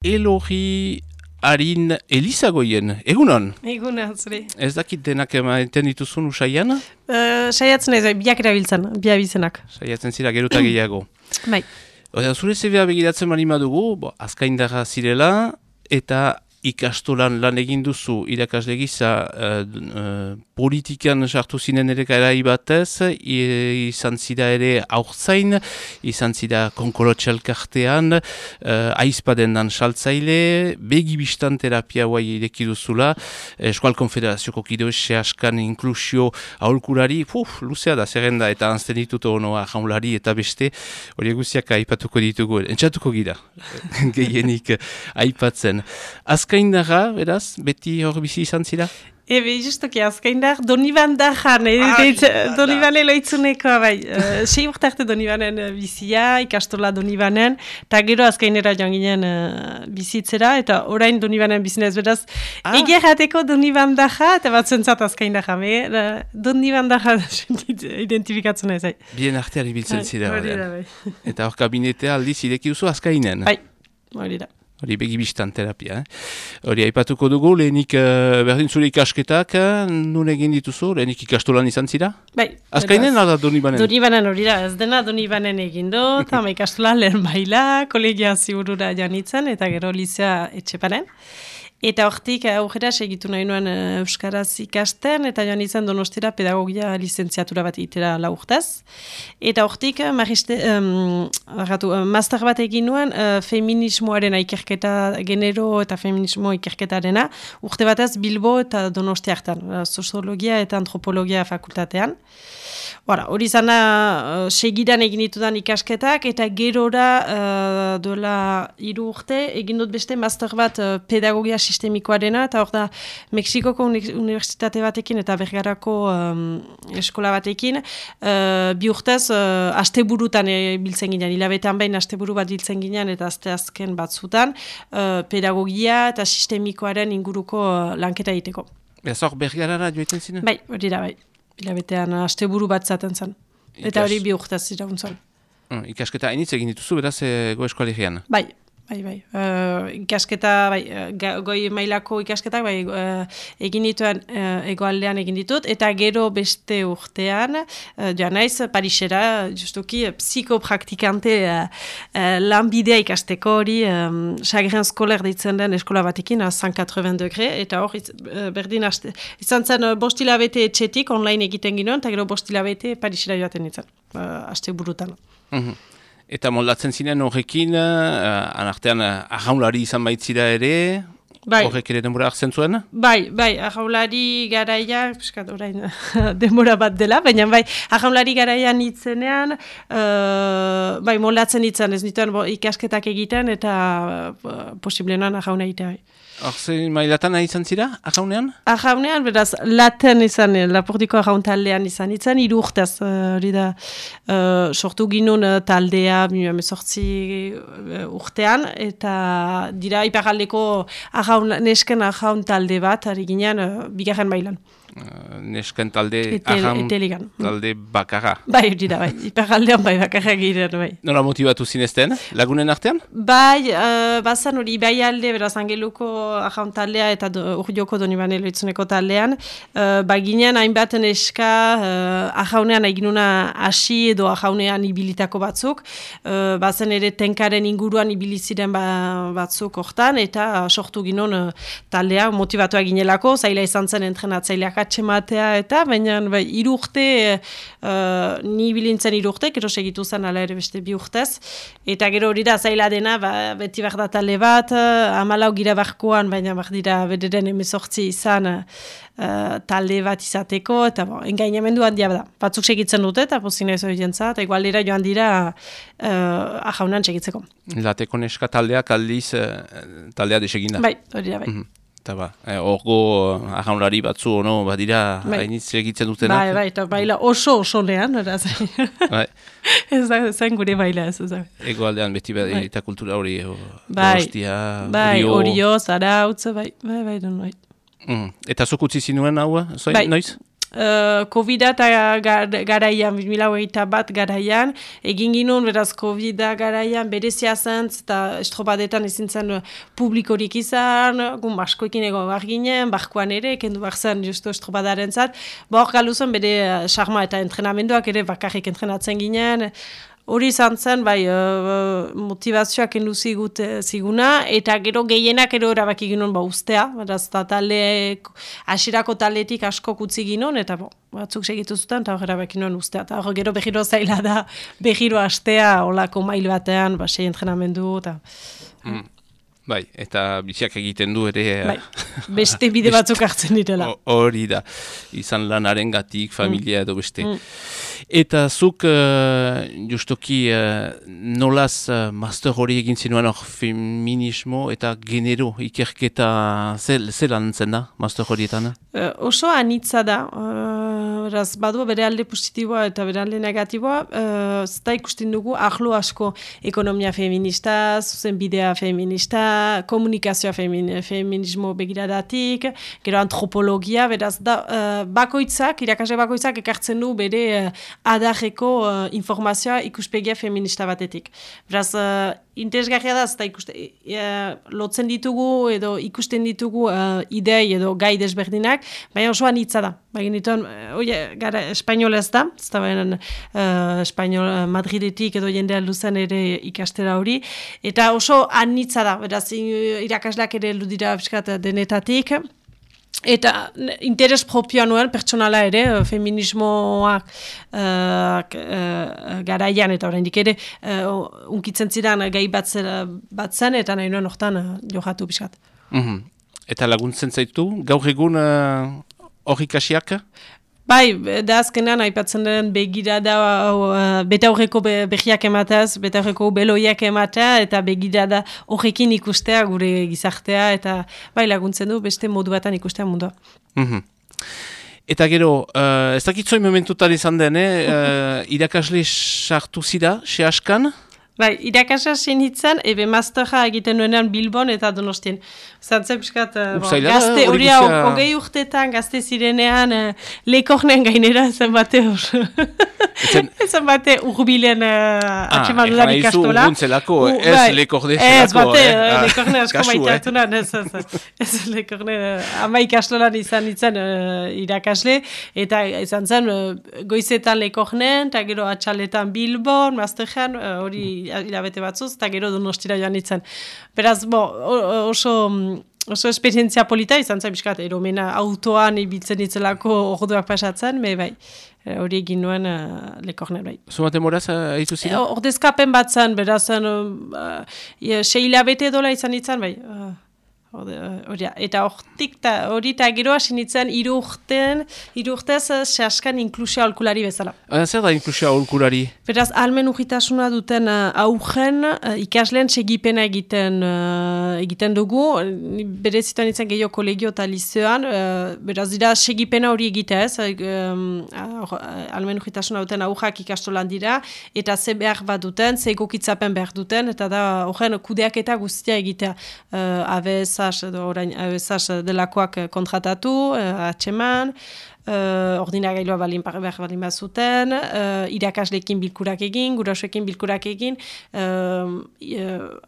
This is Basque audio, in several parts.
Elorri harin Elizagoien, egunon? Egunon, zure. Ez dakit denak emaiten dituzun usaian? Uh, saiatzen ez, biak erabiltzen, bia bizenak. Saiatzen zira geruta gehiago. Bai. Zure zebea begiratzen marima dugu, bo, azkaindarra zirela, eta ikastolan lan egin duzu irakasle gisa uh, uh, politikan sartu zinen ere garai batez, izan zira ere aurzain, izan zira konkolotxalkartean, uh, aizpadendan saltzaile, begibistan terapia guai ireki duzula, Eskual Konfederazioko kido ese askan inklusio aholkulari, puf, luzea da, zerrenda, eta anzten dituto honoa jaunlari eta beste, hori eguziak aipatuko ditugu, entxatuko gira, gehienik aipatzen. Azkaindaga, beraz, beti hor bizi izan zira? Ebe, justoki, azkaindar, doniban da jan, doniban eloitzuneko, bai, uh, sei urtarte donibanen uh, bizia, ikastola donibanen, eta gero azkainera joan ginen uh, bizitzera, eta orain donibanen bizinez, beraz, ah. egerrateko doniban da ja, eta bat zentzat azkaindar ja, uh, doniban da ja, identifikatzen ez, bai. Bien arteari biltzen zira, bai. Eta hor kabinetea aldiz ideki duzu azkainen. Bai, hori da. Hori begibistan terapia. Eh? Hori aipatuko dugu, lehenik uh, berdin zure ikasketak, uh, nun egin dituzu, lehenik ikastolan izan zira? Bai. Azkainen, nada Donibanen? Donibanen hori da, ez dena Donibanen egin du, eta ikastolan lehen baila, kolegia ziburura janitzen, eta gero lizea etxeparen. Eta hortik aurrera segitu nahi nuen uh, Euskaraz ikasten, eta joan izan donostera pedagogia lizentziatura bat itera laurtaz. Eta hortik, um, master bat egin nuen uh, feminismoaren ikerketa, genero eta feminismo ikerketarena, urte batez Bilbo eta donosti hartan, uh, eta antropologia fakultatean. Hori zana uh, segidan egin ditudan ikasketak, eta gerora uh, dola hiru urte egin dut beste master bat uh, pedagogia sistemikoarena, eta hor da Mexikoko unibertsitate batekin eta bergarako um, eskola batekin, uh, bi urtez uh, asteburutan e, biltzen ginen, hilabetean behin asteburu bat biltzen ginen, eta azte azken batzutan, uh, pedagogia eta sistemikoaren inguruko uh, lanketa egiteko. Ez hor bergarara joetan zinen? Bai, hori da, bai hilabetean asteburu bat zaten zen. Eta hori bi urtaz iraun zen. Mm, ikasketa hainitz egin dituzu, beraz, e, go eskualegian? Bai, Bai, bai. Uh, ikasketa, bai, uh, goi mailako ikasketak, bai, uh, egin dituen uh, egoaldean egin ditut, eta gero beste urtean, uh, joan naiz, Parisera, justuki, psikopraktikante uh, uh, lanbidea ikasteko hori, um, sagrean skoler ditzen den eskola batekin, 180 degre, eta hor, uh, berdin, aste, izan zen, uh, bostila bete etxetik, online egiten ginoen, eta gero bostila bete Parisera joaten ditzen, uh, aste burutan. Mm Eta moldatzen ziren horrekin, uh, anartean uh, ahaunlari izan baitzira ere, bai. horrek ere denbora hartzen zuen? Bai, bai, ahaunlari garaia, piskat orain denbora bat dela, baina bai, ahaunlari garaia nitzenean, uh, bai, moldatzen nitzen, ez nituen ikasketak egiten, eta uh, posiblenan ahauna egitea. Bai. Horze mailatan nahi izan zira, ahaunean? Ahaunean, beraz, laten izan, eh, lapordiko ahaun taldean izan, izan iru urtez, eh, hori da, uh, sortu ginun taldea, bimea mesortzi uh, urtean, eta dira, iparaldeko ahaun, nesken ahaun talde bat, ari ginean, uh, bigarren mailan. Uh, nesken talde Etel, aham talde bakarra. Bai, hori da, bai. Iparaldean bai bakarra giren, bai. Nola motibatu zinezten, lagunen artean? Bai, uh, bazan hori, bai alde, beraz, angeluko ahaun taldea eta do, donibane loitzuneko taldean. Uh, ba ginen, hainbaten eska, uh, ahaunean eginuna hasi edo ahaunean ibilitako batzuk. Uh, bazen ere tenkaren inguruan ibiliziren ba, batzuk hortan, eta sortu ginen uh, taldea motibatua ginelako, zaila izan zen entrenatzaileak matea eta baina bai, irurte, uh, ni bilintzen irurte, gero segitu zen ala ere beste bi urtez. Eta gero hori da zaila dena, ba, beti behar da tale bat, uh, amalau gira barkoan, baina behar dira bederen emezortzi izan uh, talde bat izateko, eta bo, engainamendu handia da. Batzuk segitzen dute, eta pozina ez hori jentza, eta igualdera joan dira uh, ahaunan segitzeko. Lateko neska taldeak aldiz uh, taldea deseginda? Bai, hori da, bai. Mm -hmm. Eta ba, eh, orgo eh, ahaunlari batzu, ono, badira, bai. hainitz egitzen dutenak. Bai, bai, eta baila oso oso nean, eraz. bai. Ez da, zen gure baila ez, ez Ego aldean beti bai, eta kultura hori, bai. Ostia, bai, orio, zara, utze, bai, bai, bai, bai, bai. Mm. Eta zokutzi zinuen hau, zoin, bai. noiz? Uh, covid eta garaian, gar, bat garaian, egin ginuen, beraz, covid garaian, berezia zen, eta estropadetan ezin zen publikorik izan, gun baskoekin ego bar ginen, barkoan ere, kendu bar zen, justu estropadaren zat, ba hor galuzen, bere sarma eta entrenamenduak ere bakarrik entrenatzen ginen, Hori izan zen, bai, uh, motivazioak endu zigut, ziguna, eta gero gehienak ero erabaki ginen ba, ustea, beraz, eta talde, asirako taletik asko kutzi ginen, eta bo, batzuk segitu zuten, eta erabaki nuen ustea, eta hori gero behiro zaila da, behiro astea, holako mail batean, ba, sei entrenamendu, eta... Mm. Bai, eta biziak egiten du ere... Bai, beste bide batzuk hartzen direla. Hori da, izan lanaren gatik, familia mm. edo beste. Mm. Eta zuk, uh, justoki, uh, nolaz uh, master hori egin zinuen hor feminismo eta genero ikerketa zelan zen da, master horietan? Uh, oso anitza da, uh, badu bere alde positiboa eta bere alde negatiboa, uh, zeta ikusten dugu ahlo asko ekonomia feminista, zuzen bidea feminista, komunikazioa femin, feminismo begiradatik, gero antropologia, beraz, da, uh, bakoitzak, irakasle bakoitzak ekartzen du bere adarreko uh, informazioa ikuspegia feminista batetik. Beraz, uh, interesgarria da, eta ikuste, uh, lotzen ditugu edo ikusten ditugu uh, idei edo gai desberdinak, baina osoan hitza da. Baina dituen, uh, gara, espainol ez da, ez da baina uh, espainol uh, Madridetik edo jendea luzen ere ikastera hori, eta oso anitza da, beraz, irakasleak ere ludira denetatik, Eta interes propioa nuen, pertsonala ere, eh, feminismoak uh, uh, garaian eta oraindik ere uh, unkitzen zidan gai bat zen, eta nahi nuen hortan uh, johatu biskat. Mm Eta laguntzen zaitu, gaur egun uh, kasiak? Bai, da azkenan, aipatzen den begira da uh, beta horreko be, behiak emataz, beta horreko beloiak ematea, eta begira da horrekin ikustea gure gizartea, eta bai laguntzen du beste modu batan ikustea mundua. Mm Eta gero, uh, ez dakitzoi momentutan izan den, eh? uh, irakasle sartu zira, se askan? Bai, irakasa zen hitzan, ebe maztoja egiten nuenean Bilbon eta Donostien. Zantzen piskat, uh, gazte, hori hau, hogei urtetan, gazte zirenean, uh, lekornen gainera zen bate hor. Ezen bate urbilen uh, ikastola. Ah, urbuntzelako, ez bai, lekorde zelako. Ez bate, eh? lekorne asko maitatu eh? ez, ez, ez, lekorne, ama ikastolan izan izan uh, irakasle, eta izan zen, uh, goizetan lekornen, eta gero atxaletan Bilbon, maztejan, hori hilabete batzuz, eta gero donostira joan itzen. Beraz, bo, oso, oso esperientzia polita izan zain biskat, eromena autoan ibiltzen itzelako orduak pasatzen, me bai, eh, hori egin nuen uh, lekorner bai. Zumate moraz, haitu uh, zira? Ordezkapen bat zen, beraz, uh, uh, hilabete dola izan itzen, bai. Uh, Hori, eta hortik hori eta gero hasi nintzen iru urtean, iru urtez sehaskan inklusia holkulari bezala. zer da inklusia holkulari? Beraz, almen urritasuna duten uh, augen uh, ikasleen segipena egiten uh, egiten dugu, bere zituan nintzen gehiago kolegio eta liceoan, uh, beraz dira segipena hori egitea ez, um, uh, almen urritasuna duten aujak ikastolan dira, eta ze behar bat duten, ze egokitzapen behar duten, eta da horren kudeak eta guztia egitea uh, abez, edo orain delakoak kontratatu, uh, atxeman, uh, ordinagailua balin behar balin bat zuten, uh, irakaslekin bilkurak egin, gurasoekin bilkurak egin, uh,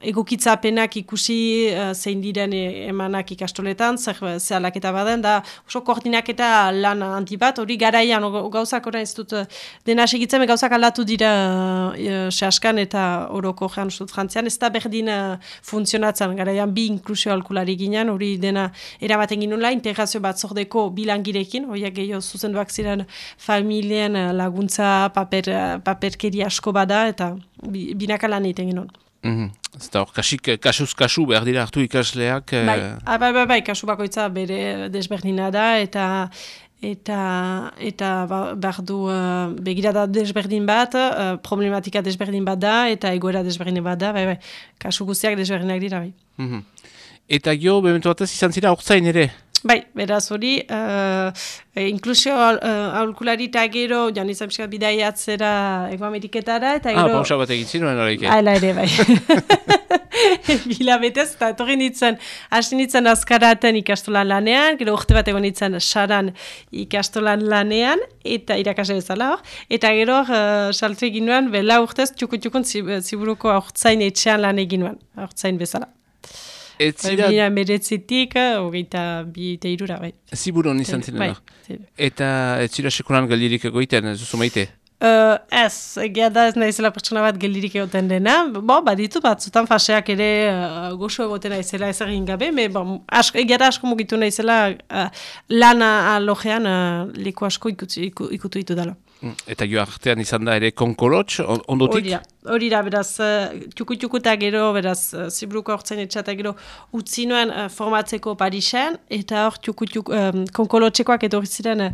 egokitzapenak ikusi uh, zein diren emanak ikastoletan, zer zehalaketa baden, da oso koordinaketa lan anti bat, hori garaian gauzak orain ez dut dena segitzen, gauzak aldatu dira uh, sehaskan eta oroko jean zut frantzian, ez da berdin uh, funtzionatzen, garaian bi inklusio alkulari ginen, hori dena erabaten ginula, integrazio bat zordeko bilangirekin, horiak gehiago zuzenduak ziren familien eh, laguntza paper, eh, paperkeri asko bada eta binaka lan egiten genuen. Mm -hmm. Eta hor, kasuz kasu behar dira hartu ikasleak? Eh, bai, ah, bai, bai, bai, kasu bakoitza bere desberdina da eta eta eta ba, behar du uh, begirada desberdin bat, uh, problematika desberdin bat da eta egoera desberdin bat da, bai, bai, kasu guztiak desberdinak dira, bai. Mm -hmm. Eta jo, bementu batez izan zira, ortsain ere? Bai, beraz hori, uh, inklusio uh, aholkulari eta gero, jan izan pixka bidaiatzera Ego Ameriketara, eta Ah, gero... pausa bat egin zinuen horreik. Hala ere, bai. Bila betez, eta etorri nintzen, hasi nintzen azkaraten ikastolan lanean, gero urte bat egon nintzen saran ikastolan lanean, eta irakasle bezala hor, eta gero uh, saltu egin nuen, bela urtez, txuku-txukun ziburuko aurtzain etxean lan egin nuen, aurtzain bezala. Ez zira, Bira meretzitik, hogeita bi eta irura, bai. ziburon izan ziren. bai. Eta ez zira sekulan galdirik egoiten, ez duzu maite. Uh, ez, egia da ez naizela pertsona bat geldirik egoten dena. Bo, baditu batzutan faseak ere uh, goxo egoten naizela ez egin gabe, me, bo, asko, egia da asko mugitu naizela uh, lana alojean uh, leku asko ikutu, iku, ikutu ditu dela. Eta jo artean izan da ere konkolotx, on- ondotik? Hori da, hori da, beraz, uh, txuku eta gero, beraz, uh, zibruko hortzen etxata gero, utzi nuen uh, formatzeko Parisen, eta hor txuku um, konkolotxekoak edo ziren uh,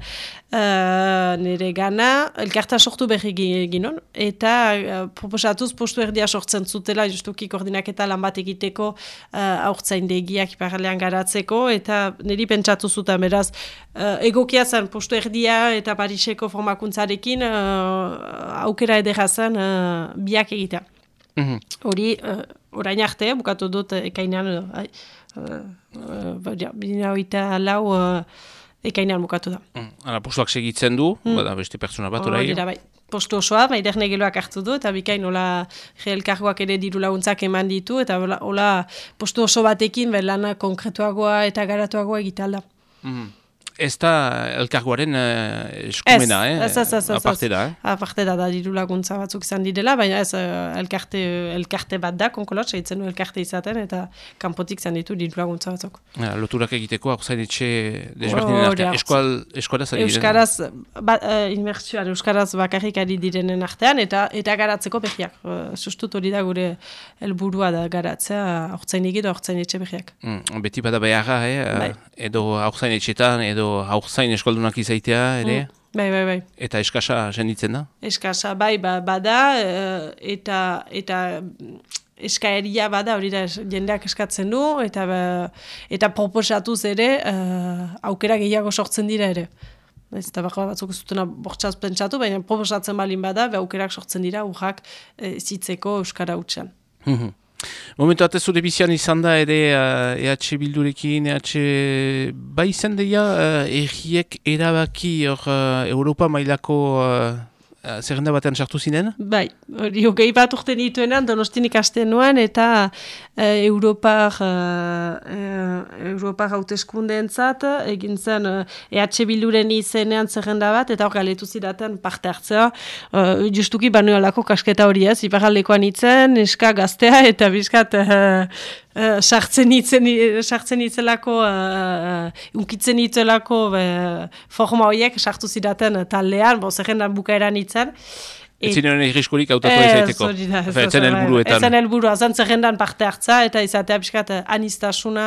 nire gana, elkarta sortu berri gi- ginon, eta uh, proposatuz postu erdia sortzen zutela, justuki koordinaketa lan bat egiteko uh, aurtzaindegiak iparalean garatzeko, eta niri pentsatu zuten, beraz, uh, egokia zen postu erdia eta Pariseko formakuntzarekin uh, aukera edera zen uh, biak egitea. Mhm. Hori, uh, orain arte, bukatu dut ekainan, uh, uh, lau uh, ekainan bukatu da. Mm, Hala, postuak segitzen du, bada beste pertsona bat orai. Hori bai. Postu osoa, bai geloak hartu du, eta bikain hola gehelkargoak ere diru laguntzak eman ditu, eta hola, postu oso batekin, bai lana konkretuagoa eta garatuagoa egitalda. Mhm. Ez da elkargoaren uh, eskumena, eh? ez, ez, ez, ez, Aparte ez. da, eh? Aparte da, da diru laguntza batzuk izan direla, baina ez eh, elkarte, elkarte bat da, konkolotx, egiten du elkarte izaten, eta kanpotik izan ditu diru laguntza batzuk. Ja, loturak egiteko haurzain etxe desberdinen artean. hau- Eskual, eskuala zari Euskaraz, ba, uh, inmertsioan Euskaraz bakarrik ari direnen artean, eta eta garatzeko behiak. Uh, sustut hori da gure helburua da garatzea, haurtzain egitu haurtzain etxe behiak. Mm, beti bada beharra, eh? Bai. Edo haurzain etxetan, edo haurzain eskoldunak izaitea, ere? Bai, bai, bai. Eta eskasa jenditzen da? Eskasa bai, ba, bada, eh, eta, eta mm, eskaeria bada, hori da jendeak eskatzen du, eta, ba, eta proposatuz ere, eh, aukera gehiago sortzen dira ere. Ez eta bakar batzuk ez dutena bortxaz pentsatu, baina proposatzen balin bada, be aukerak sortzen dira urrak e, zitzeko Euskara hutsan. Momentu ate zure bizian izan da ere uh, EH Bildurekin, EH bai izan deia uh, erriek erabaki hor uh, Europa mailako uh, uh, zerrenda batean sartu zinen? Bai, hori hogei bat urte nituenan, donostin ikasten nuen, eta e, Europar, e, Europar hauteskundeentzat egin zen e, EH Bilduren izenean zerrenda bat, eta hor galetu zidaten parte hartzea, e, justuki banuelako kasketa hori ez, iparaldekoan itzen, eska gaztea, eta bizkat e, e, sartzen itzen, sartzen itzelako, e, unkitzen itzelako e, forma horiek sartu zidaten taldean, bo zerrendan bukaeran itzen, Ez zinen erriskorik hautatu Ez, izaiteko. hori da, ez Efe, da, Ez zen bai, helburuetan. Ez zen helburua, zerrendan parte hartza, eta izatea pixkat eh, anistasuna,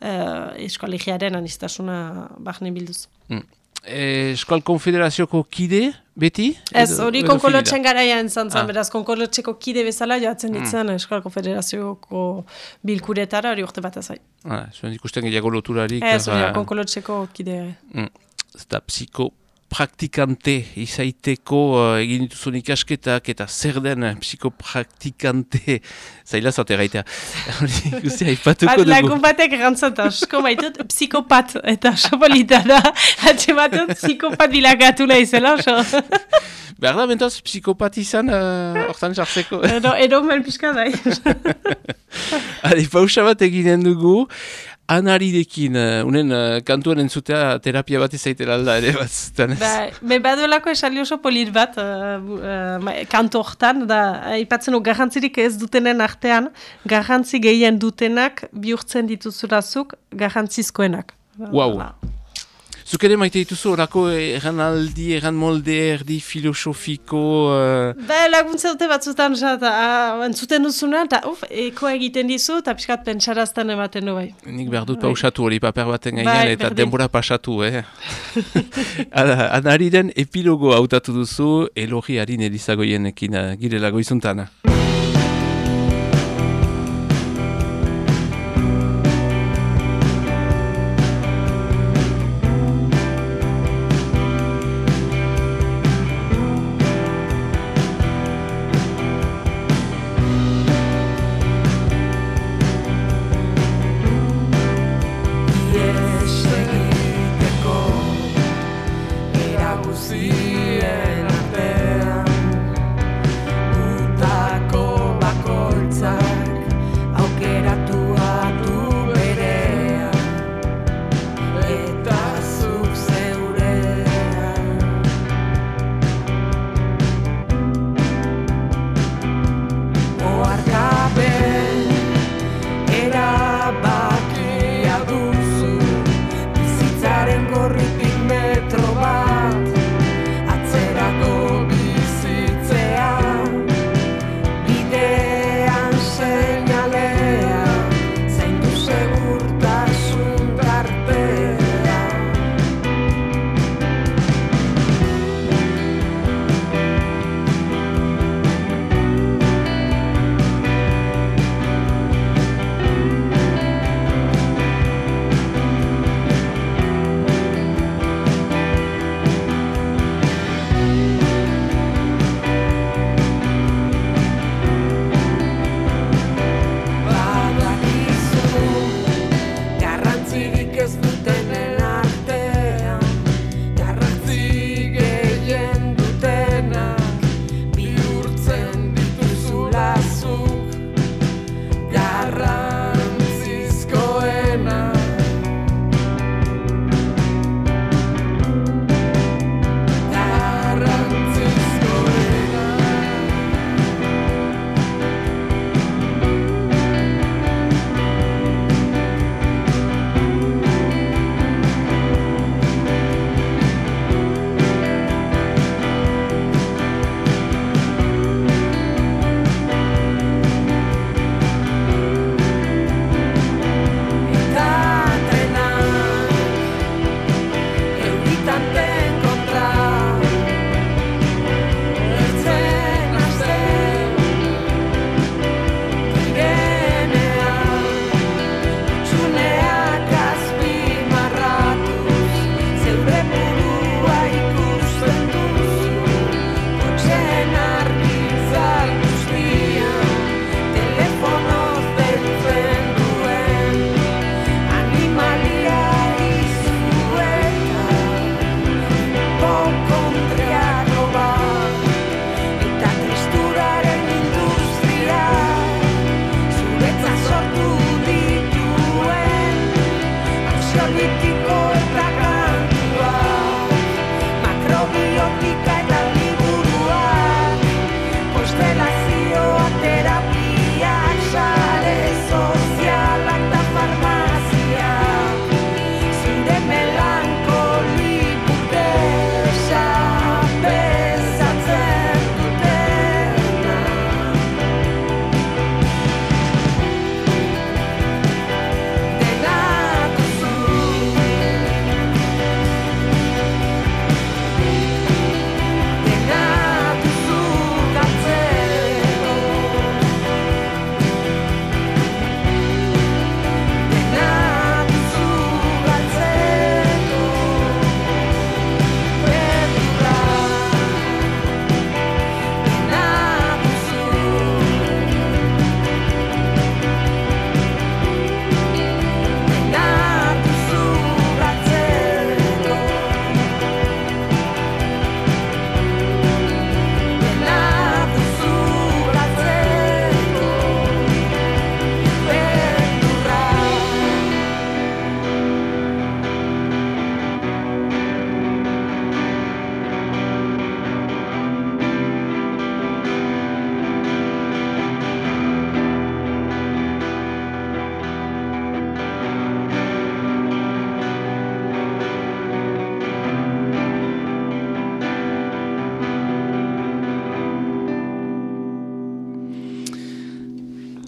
uh, eskolegiaren anistasuna bahne bilduz. Mm. Eh, Eskal Konfederazioko kide, beti? Ez, hori edo konkolotzen garaian izan zen, Ah. beraz konkolotzeko kide bezala joatzen ditzen Euskal Konfederazioko bilkuretara hori urte bat ezai. Ah, zuen ikusten gehiago loturarik. Ez, hori da, konkolotzeko kide. mm, da psiko praktikante izaiteko uh, egin dituzun ikasketak eta zer den uh, psikopraktikante zaila zaute gaita. Hori guztia ipatuko Bat, dugu. lagun batek erantzat, asko baitut, psikopat, eta oso polita da, atxe batut, psikopat bilakatu nahizela, oso. Behar da, mentoaz, psikopat izan uh, hortan jartzeko. Edo, edo mel pixka bai. Hadi, pausa bat eginen dugu. Anaridekin, uh, unen uh, kantuan entzutea terapia bat izaitela alda ere bat zutan. ez? Ba, me baduelako esali oso polit bat, uh, uh, kanto hortan, da, aipatzen du, garrantzirik ez dutenen artean, garrantzi gehien dutenak bihurtzen dituzurazuk garrantzizkoenak. Wow. Hala. Zuk ere maite dituzu orako erran aldi, erran molde, erdi filosofiko... Uh, Ba, laguntza dute batzutan, eta, ah, entzuten duzuna, eta uf, ekoa egiten dizu, eta pixkat pentsaraztan ematen du bai. nik behar dut pausatu hori paper baten gainean Bai, eta denbora pasatu, eh? Hala, Anariden epilogo hautatu duzu, elogi harin elizagoienekin uh, girelago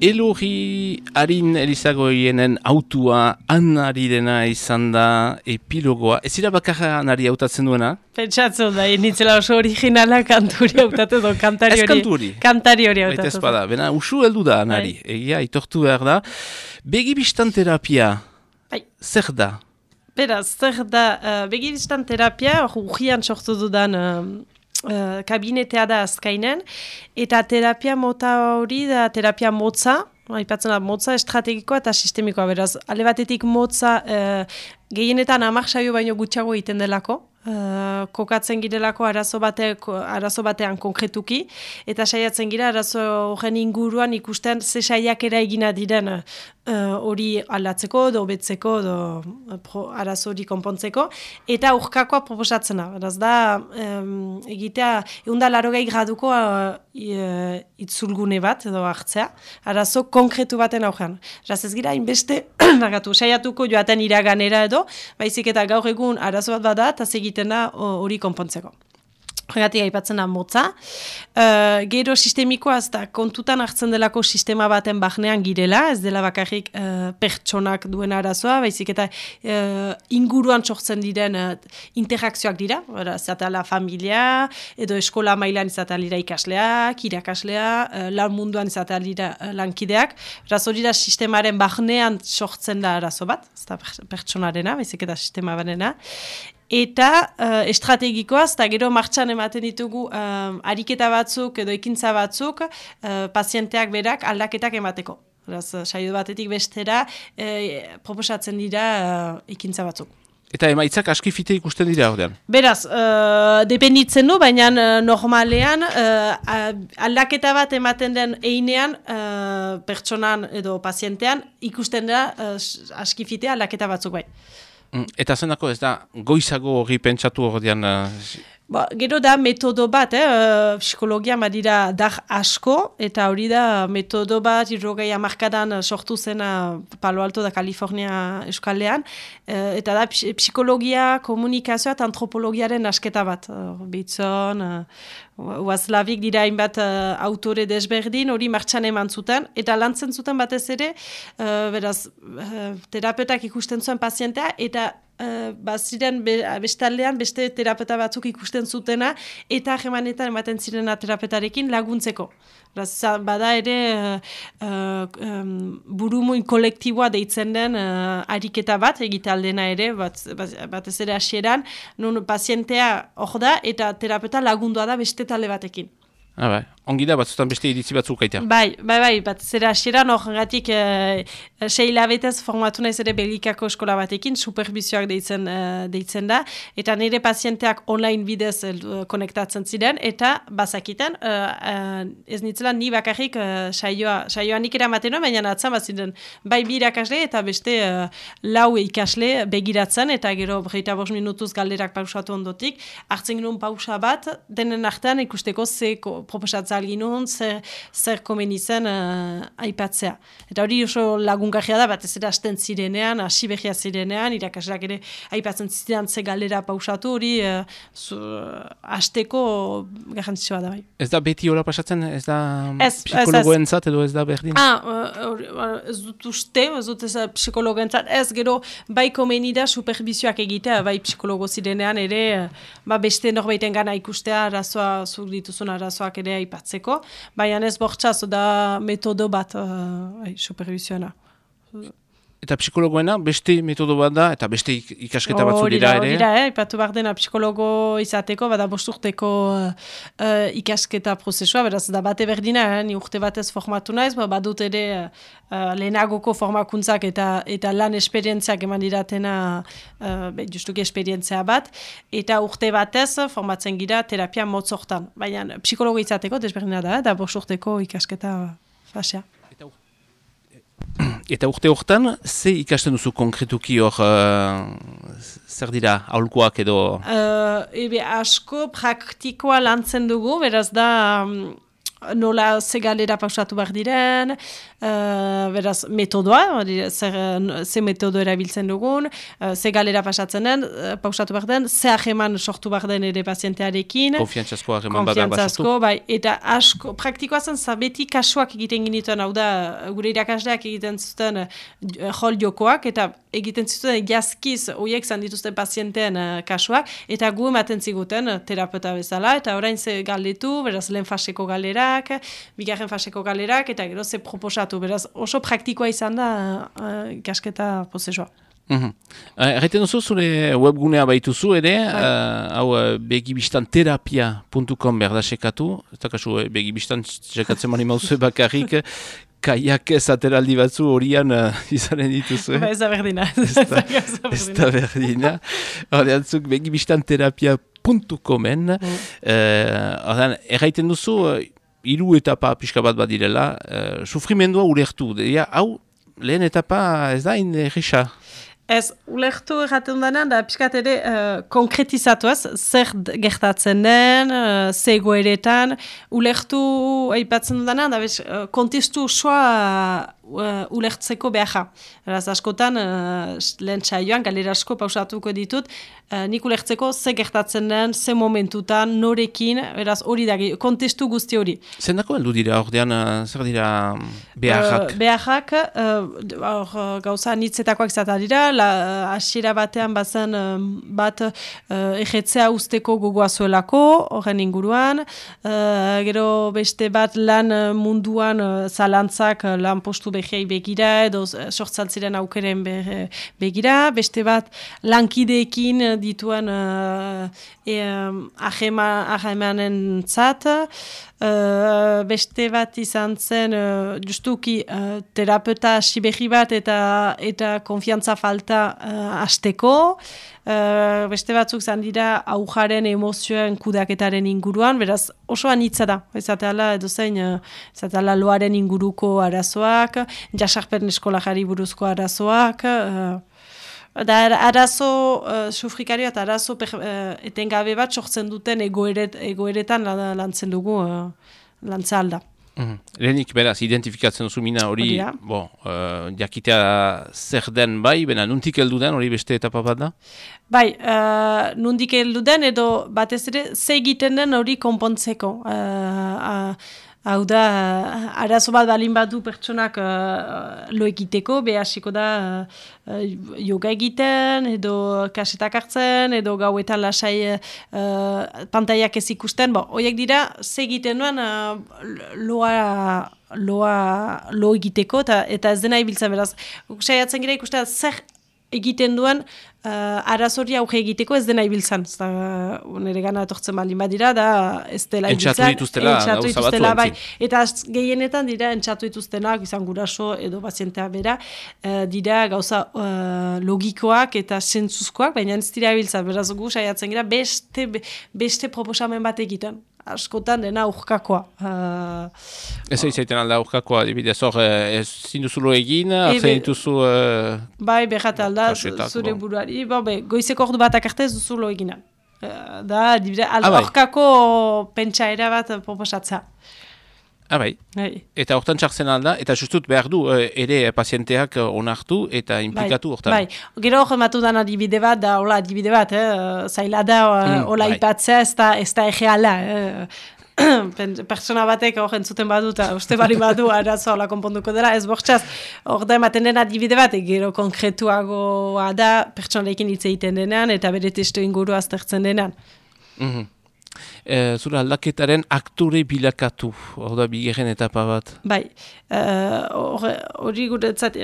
Elori harin elizagoienen autua anari dena izan da epilogoa. Ez dira bakarra anari hautatzen duena? Pentsatzu da, initzela oso originala kanturi hautatu do, kantari hori. Ez kanturi. Kantari hori hautatu. Baita espada, bena usu heldu da anari. Bai. Egia, itortu behar da. Begibistan terapia, bai. zer da? Beraz, zer da, uh, begibistan terapia, urgian sortu dudan uh, uh, kabinetea da azkainen, eta terapia mota hori da terapia motza, Aipatzen da, motza estrategikoa eta sistemikoa, beraz, ale batetik motza uh, gehienetan amak saio baino gutxago egiten delako, uh, kokatzen girelako arazo, bate, arazo batean konkretuki, eta saiatzen gira arazo horren inguruan ikusten ze saiakera egina diren Eh, hori uh, aldatzeko, edo betzeko, edo uh, arazo hori konpontzeko, eta urkakoa proposatzen da. Beraz da, um, egitea, egun da laro graduko uh, itzulgune bat, edo hartzea, arazo konkretu baten aujan. Beraz ez gira, inbeste, nagatu, saiatuko joaten iraganera edo, baizik eta gaur egun arazo bat bada, eta egiten da hori konpontzeko. Horregatik aipatzen da motza. Uh, gero sistemikoa ez da kontutan hartzen delako sistema baten bahnean girela, ez dela bakarrik uh, pertsonak duen arazoa, baizik eta uh, inguruan sortzen diren uh, interakzioak dira, zatala familia, edo eskola mailan izatalira ikasleak, irakaslea, uh, lan munduan izatalira uh, lankideak, da sistemaren bahnean sortzen da arazo bat, ez da pertsonarena, baizik eta sistema banena eta uh, estrategikoaz, eta gero martxan ematen ditugu uh, ariketa batzuk edo ekintza batzuk uh, pazienteak berak aldaketak emateko. Beraz, saio batetik bestera uh, proposatzen dira uh, ekintza batzuk. Eta emaitzak aski fite ikusten dira ordean? Beraz, uh, dependitzen du, baina normalean uh, aldaketa bat ematen den einean uh, pertsonan edo pazientean ikusten da uh, aski fite aldaketa batzuk bai. Mm, eta zenako ez da, goizago hori pentsatu hori Ba, gero da metodo bat, eh? Uh, psikologia badira dar asko, eta hori da metodo bat, irrogei amarkadan sortu zena Palo Alto da Kalifornia eskaldean, uh, eta da psikologia, komunikazioa eta antropologiaren asketa bat. Uh, Bitzon, uh, dira hainbat uh, autore desberdin, hori martxan eman zuten, eta lantzen zuten batez ere, uh, beraz, uh, terapeutak ikusten zuen pazientea, eta Uh, baziren be, bestaldean beste terapeta batzuk ikusten zutena eta jemanetan ematen zirena terapetarekin laguntzeko. bada ere uh, um, kolektiboa deitzen den uh, ariketa bat egitaldena ere, bat, bat, ez ere hasieran, nun pazientea hor da eta terapeta lagundua da beste talde batekin. Ah, bai. Ongi da, batzutan beste iritzi batzuk aitea. Bai, bai, bai, bat zera asiran hor gatik e, sei labetez formatu nahiz ere belikako eskola batekin, superbizioak deitzen, uh, deitzen da, eta nire pazienteak online bidez uh, konektatzen ziren, eta bazakiten, uh, ez nitzela ni bakarrik uh, saioa, saioa nik eramaten baina atzan bat ziren, bai bi irakasle eta beste uh, lau ikasle begiratzen, eta gero breita bos minutuz galderak pausatu ondotik, hartzen genuen pausa bat, denen artean ikusteko ze proposatzen alginun, zer, zer komen izan uh, aipatzea. Eta hori oso lagungarria da, bat ez ere asten zirenean, hasi behia zirenean, irakasleak ere aipatzen ziren ze galera pausatu hori uh, zu, uh, asteko garrantzitsua da bai. Ez da beti hori pasatzen, ez da psikologoen zat edo ez da berdin? Ah, uh, ez dut uste, ez dut ez psikologoen zat, ez gero bai komeni da superbizioak egitea, bai psikologo zirenean ere, ba beste norbaiten gana ikustea, arazoa, zuk dituzun arazoak ere aipatzen hartzeko, baina ez bortzaz da metodo bat uh, supervisioena. Eta psikologoena beste metodo bat da, eta beste ikasketa batzu dira ere? Dira, eh? ipatu behar dena psikologo izateko, bada bosturteko uh, ikasketa prozesua, beraz da bate berdina, eh? ni urte batez formatu naiz, ba, badut ere uh, lehenagoko formakuntzak eta eta lan esperientziak eman diratena uh, justuki esperientzia bat, eta urte batez formatzen gira terapia motzortan. Baina psikologo izateko desberdina da, eh? da bosturteko ikasketa fasea. Eta urte horretan, ze ikasten duzu konkretuki hor, uh, zer dira, aholkoak edo? Uh, ebe, asko praktikoa lantzen dugu, beraz da, um, nola ze galera pausatu behar diren, uh, beraz metodoa, zer, ze metodo erabiltzen dugun, uh, ze galera pasatzen den, uh, pausatu behar den, ze aheman sortu behar den ere pazientearekin. Konfiantzazko aheman badar basatu. bai, eta asko, praktikoa zen, zabeti kasuak egiten ginituen, hau da, gure irakasleak egiten zuten uh, jol jokoak, eta egiten zuten jazkiz, oiek zan dituzten pazienteen uh, kasuak, eta gu ematen ziguten terapeuta bezala, eta orain ze galdetu, beraz lehen faseko galerak, bigarren faseko galerak, eta gero ze proposatu, beraz oso praktikoa izan da uh, ikasketa prozesua. Mhm. Erraiten duzu, zure webgunea baituzu ere, uh, hau uh, begibistanterapia.com behar da sekatu, eta kasu begibistan sekatzen mani mauzue bakarrik, kaiak ez ateraldi batzu horian uh, izanen dituzu. Ba ez da berdina. Ez da berdina. Horrean zuk begibistanterapia.comen, mm. uh, erraiten duzu, uh, iru etapa pixka bat badirela, uh, sufrimendua ulertu, hau lehen etapa ez da, in errisa? Ez, ulertu erraten denean, da pixkat ere uh, konkretizatu ez, zer gertatzen den, uh, ze goeretan, ulertu aipatzen denean, da bez, uh, kontestu soa uh, ulertzeko beharra. Eraz, askotan, uh, lehen txaioan, galera asko pausatuko ditut, uh, nik ulertzeko ze gertatzen den, ze momentutan, norekin, eraz, hori da, kontestu guzti hori. Zendako heldu dira, ordean, uh, zer dira beharrak? Uh, beharrak, uh, gauza nitzetakoak zata dira, la hasiera batean bazen bat uh, ejetzea usteko gogoa zuelako, horren inguruan, uh, gero beste bat lan munduan uh, zalantzak lan postu behiai begira edo sortzaltziren aukeren begira, beste bat lankideekin dituen uh, e, ahemanen zat, uh, beste bat izan zen uh, justuki uh, terapeuta sibehi bat eta eta konfiantza falta uh, asteko, Uh, beste batzuk zan dira aujaren emozioen kudaketaren inguruan, beraz oso anitza da, ala edo zein, ala loaren inguruko arazoak, jasarpen eskola jari buruzko arazoak, Da, arazo, uh, sufrikario eta arazo uh, etengabe bat sortzen duten egoeret, egoeretan lantzen dugu uh, lantzalda. Mm Lehenik, beraz, identifikatzen duzu mina hori, bo, uh, jakitea zer den bai, bena nuntik heldu den hori beste etapa bat da? Bai, uh, nuntik heldu den edo batez ere, ze egiten den hori konpontzeko. Uh, Hau da, arazo bat balin badu pertsonak uh, lo egiteko, behasiko da uh, yoga egiten, edo kasetak hartzen, edo gauetan lasai uh, pantaiak ez ikusten. Bo, oiek dira, ze egiten duen uh, loa, loa, lo egiteko, eta, eta ez dena ibiltzen beraz. Saiatzen gira ikusten, zer egiten duen uh, arazori auge egiteko ez dena ibiltzan. Zta, uh, nere gana etortzen baldin badira, da ez dela ibiltzan. Entxatu dituztela, entxatu dituztela bai. Eta gehienetan dira entxatu dituztenak, izan guraso edo pazientea bera, uh, dira gauza uh, logikoak eta sentzuzkoak, baina ez dira ibiltzan. Beraz gu, saiatzen gira, beste, beste proposamen bat egiten askotan dena urkakoa. Uh, ez eizaiten alda urkakoa, dibidez hor, eh, ez zinduzulo egin, arzen dituzu... Uh, bai, behat alda, zure buruari, bo, be, goizeko ordu bat akarte ez duzulo egina. Uh, da, dibidez, alda ah, bai. urkako pentsaera bat proposatza. Ah, bai. bai. Eta hortan txartzen alda, eta justut behar du eh, ere pazienteak eh, onartu eta implikatu bai. hortan. Bai, gero hor matu dana adibide bat, da hola adibide bat, eh? zaila da mm, hola bai. ipatzea ez da, ez da egeala. Eh? Persona batek hor entzuten badu eta uste bari badu arazo hola konponduko dela, ez bortxaz hor da ematen dena adibide bat, gero konkretuagoa da pertsonarekin hitz egiten denean eta bere testo inguru aztertzen denean. Mm e, zura aldaketaren aktore bilakatu, hor da bigarren etapa bat. Bai, eh, hori uh, gure etzat,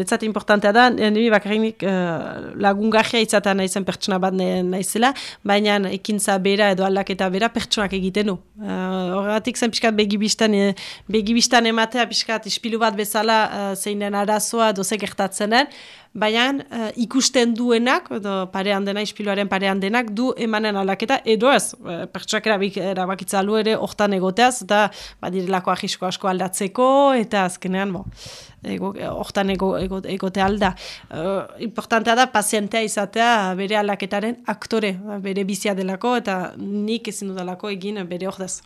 etzat importantea da, nire bakarrik uh, lagungarria izatea naizen pertsona bat naizela, baina ekintza bera edo aldaketa bera pertsonak egiten du. Horregatik uh, zen pixkat begibistan, begibistan ematea pixkat ispilu bat bezala uh, zein arazoa doze gertatzen den, baina uh, ikusten duenak, edo parean dena, ispiluaren parean denak, du emanen aldaketa, edo ez, uh, pertsuak erabakitza alu ere hortan egoteaz, eta badirelako ahisko asko aldatzeko, eta azkenean, bo, hortan ego, ego, egote alda. Uh, importantea da, pazientea izatea bere aldaketaren aktore, bere bizia delako, eta nik ezin dudalako egin bere ordez.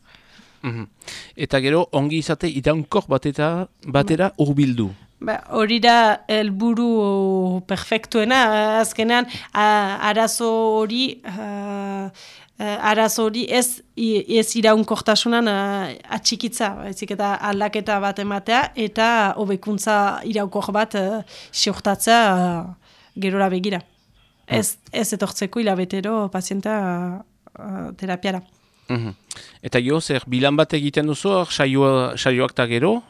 Mhm. Eta gero, ongi izate idaunkor bateta, batera urbildu. Ba, hori da helburu perfektuena, azkenean arazo hori arazo hori ez, ez iraunkortasunan atxikitza, ezik eta aldaketa bat ematea, eta hobekuntza iraunkor bat uh, uh, gerora begira. Hmm. Ez, ez etortzeko hilabetero pazienta uh, terapiara. Mhm. Eta jo, zer, bilan bat egiten duzu, saioak eta gero?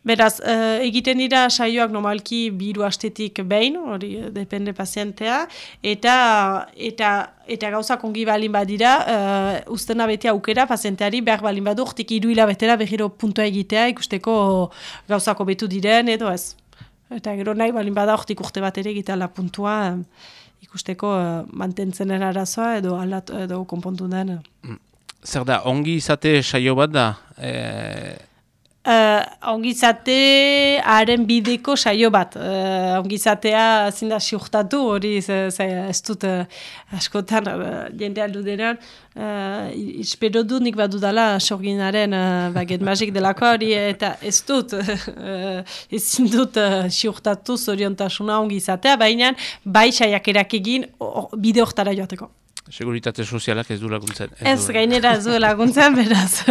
Beraz, uh, egiten dira saioak normalki biru astetik behin, hori eh, depende pazientea, eta, eta, eta gauza kongi balin badira, uh, ustena bete aukera pazienteari behar balin badu, urtik iru hilabetera behiro puntua egitea ikusteko gauzako betu diren, edo ez. Eta gero nahi balin bada urtik urte bat ere egitea la puntua ikusteko uh, mantentzen arazoa edo, alat, edo konpontu den. Mm. Zer da, ongi izate saio bat da? Uh, ongizate haren bideko saio bat. Uh, ongizatea zinda siurtatu hori ez dut uh, askotan uh, jende aldu denean. Uh, Ispero du nik badu dala sorginaren uh, baget magik delako hori eta ez dut uh, ez dut uh, siurtatu zoriontasuna ongizatea, baina bai saiak egin bide hortara joateko. Seguritate sozialak ez du laguntzen. Ez, ez gainera ez du laguntzen, beraz.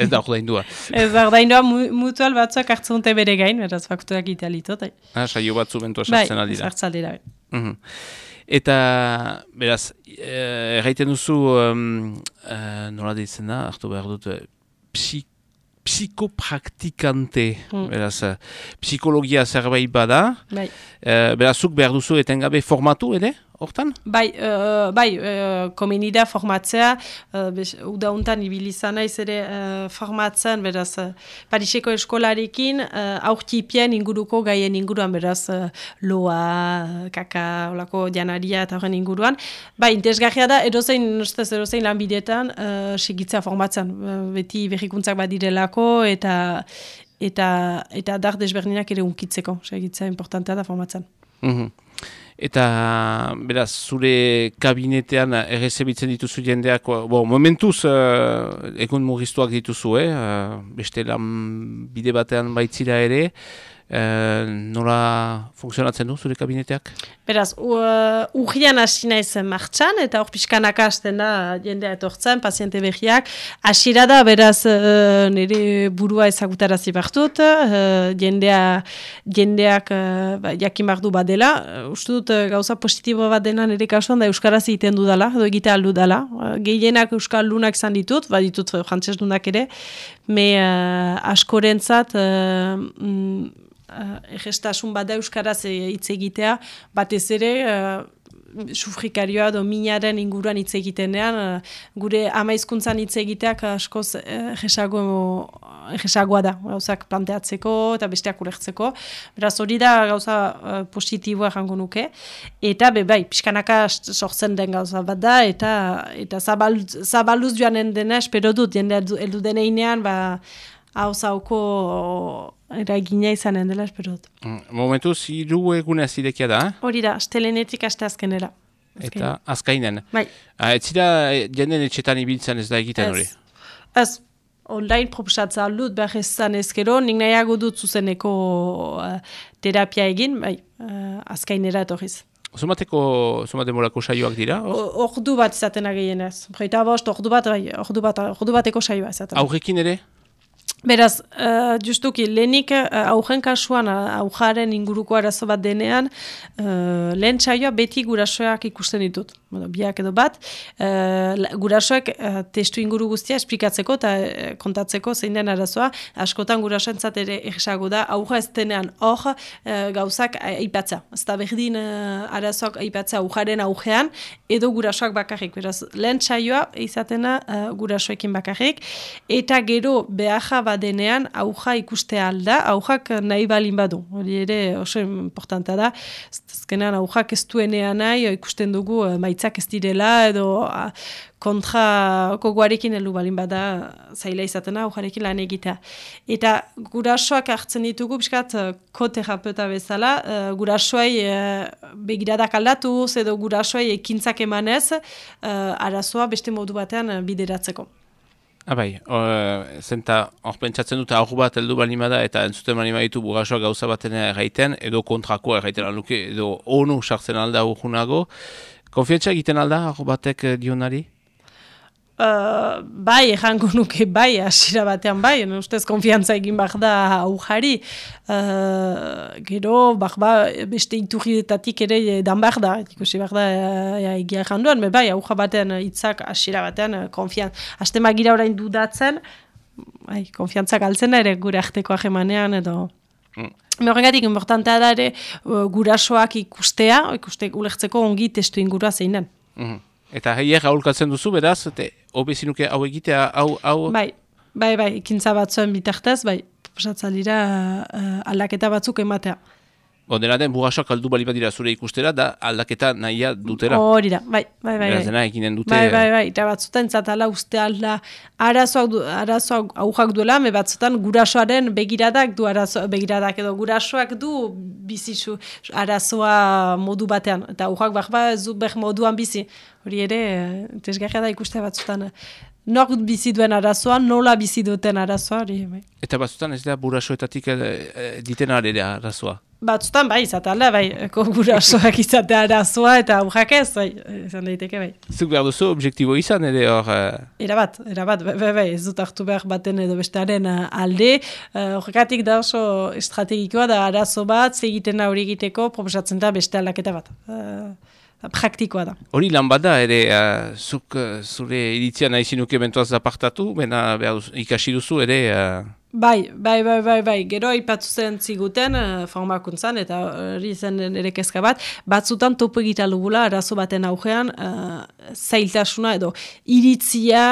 ez da ordaindua. Ez da ordaindua mutual batzuak hartzen dute bere gain, beraz faktuak italitot. Ah, saio batzu bentua sartzen aldira. Bai, sartzen aldira. Mhm. Eta, beraz, eh, erraiten duzu, um, uh, nola ditzen da, hartu behar dut, eh, psik psikopraktikante, mm. beraz, psikologia zerbait bada, bai. uh, berazuk behar duzu etengabe formatu, ere? Hortan? Bai, uh, bai uh, komenida formatzea, uh, uda untan ibilizan naiz ere uh, formatzen, beraz, uh, Pariseko eskolarekin, uh, aurkipien inguruko gaien inguruan, beraz, uh, loa, kaka, olako janaria eta horren inguruan. Bai, interesgarria da, erozein, ustez, erozein lanbidetan, uh, segitzea formatzen, uh, beti berrikuntzak badirelako, eta eta eta dar desberdinak ere unkitzeko, segitzea importantea da formatzen. Mm Eta, beraz, zure kabinetean errezebitzen dituzu jendeak, bo, momentuz, uh, egun mugiztuak dituzu, eh? Uh, beste lan bide batean baitzira ere, E, nola funtzionatzen du zure kabineteak? Beraz, uh, urgian hasi naiz martxan, eta hor pixkanak hasten da jendea etortzen, paziente behiak. Asira da, beraz, uh, nire burua ezagutara zibartut, uh, jendea, jendeak uh, ba, jakin bardu bat dela. Uh, Uste dut, gauza positibo bat dena nire kasuan da Euskaraz egiten du dela, edo egite aldu dela. Uh, Gehienak Euskal Lunak zan ditut, bat ditut frantzes dunak ere, me askorentzat... Uh, uh, egestasun bada euskaraz eh, hitz egitea, batez ere uh, sufrikarioa do minaren inguruan hitz egitenean, uh, gure amaizkuntzan hitz egiteak askoz egesago egesagoa da, gauzak planteatzeko eta besteak ulertzeko. Beraz hori da gauza uh, positiboa jango nuke. Eta be, bai, pixkanaka sortzen den gauza bat da, eta, eta zabaluz joanen dena, espero dut, jende eldu deneinean, ba, hau zauko eragina izanen dela, espero dut. Mm, momentu, ziru eguna zirekia da? Eh? Hori da, stelenetik aste azkenera. Eta azkainen? Bai. Ah, ez zira jenden etxetan ibiltzen ez da egiten hori? Ez, online proposatza aldut, behar ez zan ezkero, nik nahiago dut zuzeneko uh, terapia egin, bai, uh, azkainera etorriz. Zumateko, zumate morako saioak dira? Ordu bat izaten agien ez. Eta bost, ordu bat, bai, ordu, bat, ordu bateko saioa izaten. Aurrekin ere? Beraz, uh, justuki, lehenik uh, augen kasuan, uh, aujaren inguruko arazo bat denean, uh, lehen txaioa beti gurasoak ikusten ditut. Bueno, biak edo bat, uh, gurasoak uh, testu inguru guztia esplikatzeko eta uh, kontatzeko zein den arazoa, askotan gurasoentzat ere egisago da, auja ez denean hor uh, gauzak aipatza. Ez da berdin uh, arazoak aipatza aujaren augean, edo gurasoak bakarrik. Beraz, lehen txaioa izatena uh, gurasoekin bakarrik, eta gero beharra badenean auja ikuste alda, aujak nahi balin badu. Hori ere oso importanta da. Azkenean aujak ez duenean nahi, ikusten dugu eh, maitzak ez direla, edo kontra koguarekin elu balin bada zaila izatena aujarekin lan egitea. Eta gurasoak hartzen ditugu, biskat, eh, koterapeuta bezala, uh, gurasoai uh, begiradak aldatuz, edo gurasoai ekintzak emanez, uh, arazoa beste modu batean bideratzeko. Abai, ah, zenta hor pentsatzen dut aur bat heldu balimada eta entzuten balima ditu burasoa gauza baten erraiten, edo kontrakoa erraiten aluke, edo onu sartzen alda urgunago. Konfientza egiten alda aur batek dionari? Uh, bai, ejango nuke bai, asira batean bai, no, ustez konfiantza egin bak da aujari. Uh, gero, bak ba, beste iturrietatik ere dan bak da, ikusi bak da ja, egia janduan, bai, auja batean hitzak asira batean konfiantza. Aste magira orain dudatzen, bai, konfiantza galtzen ere gure arteko ahemanean edo... Mm. Horregatik, importantea da ere gurasoak ikustea, ikuste ulertzeko ongi testu ingurua zein den. Mm Eta heiek aholkatzen duzu, beraz, eta obezinuke hau egitea, hau... hau... Bai, bai, bai, ikintza batzuen bitartez, bai, posatzalira uh, aldaketa batzuk ematea. Ondena den, burasoak aldu bali dira zure ikustera, da aldaketa nahia dutera. Hori da, bai, bai, bai. Beraz dena ekinen dute. Bai, bai, bai, eta batzutan zatala uste alda arazoak, du, arazoak aujak duela, me batzutan gurasoaren begiradak du arazo, begiradak edo gurasoak du bizizu arazoa modu batean. Eta aujak bak ba, zu beh moduan bizi. Hori ere, tesgarria da ikuste batzutan. Nor bizi duen arazoa, nola bizi duten arazoa. Hori, bai. Eta batzutan ez da burasoetatik eh, eh, ditena ere arazoa. Batzutan bai, izatela, bai, gurasoak izatea arazoa eta aurrak ez, bai, izan daiteke, bai. Zuk behar duzu, objektibo izan, ere hor... Uh... Era bat, era bat, bai, bai, ez dut hartu behar baten edo bestearen uh, alde. Horrekatik uh, da oso estrategikoa da arazo bat, zegiten hori egiteko, proposatzen da beste aldaketa bat. Uh, praktikoa da. Hori lan bada ere, uh, zuk zure iritzia nahi zinuke bentuaz apartatu, bena behar ikasi duzu ere... Bai, bai, bai, bai, bai, gero ipatu zen ziguten uh, formakuntzan eta hori zen ere kezka bat, batzutan topo egita lugula arazo baten augean uh, zailtasuna edo iritzia,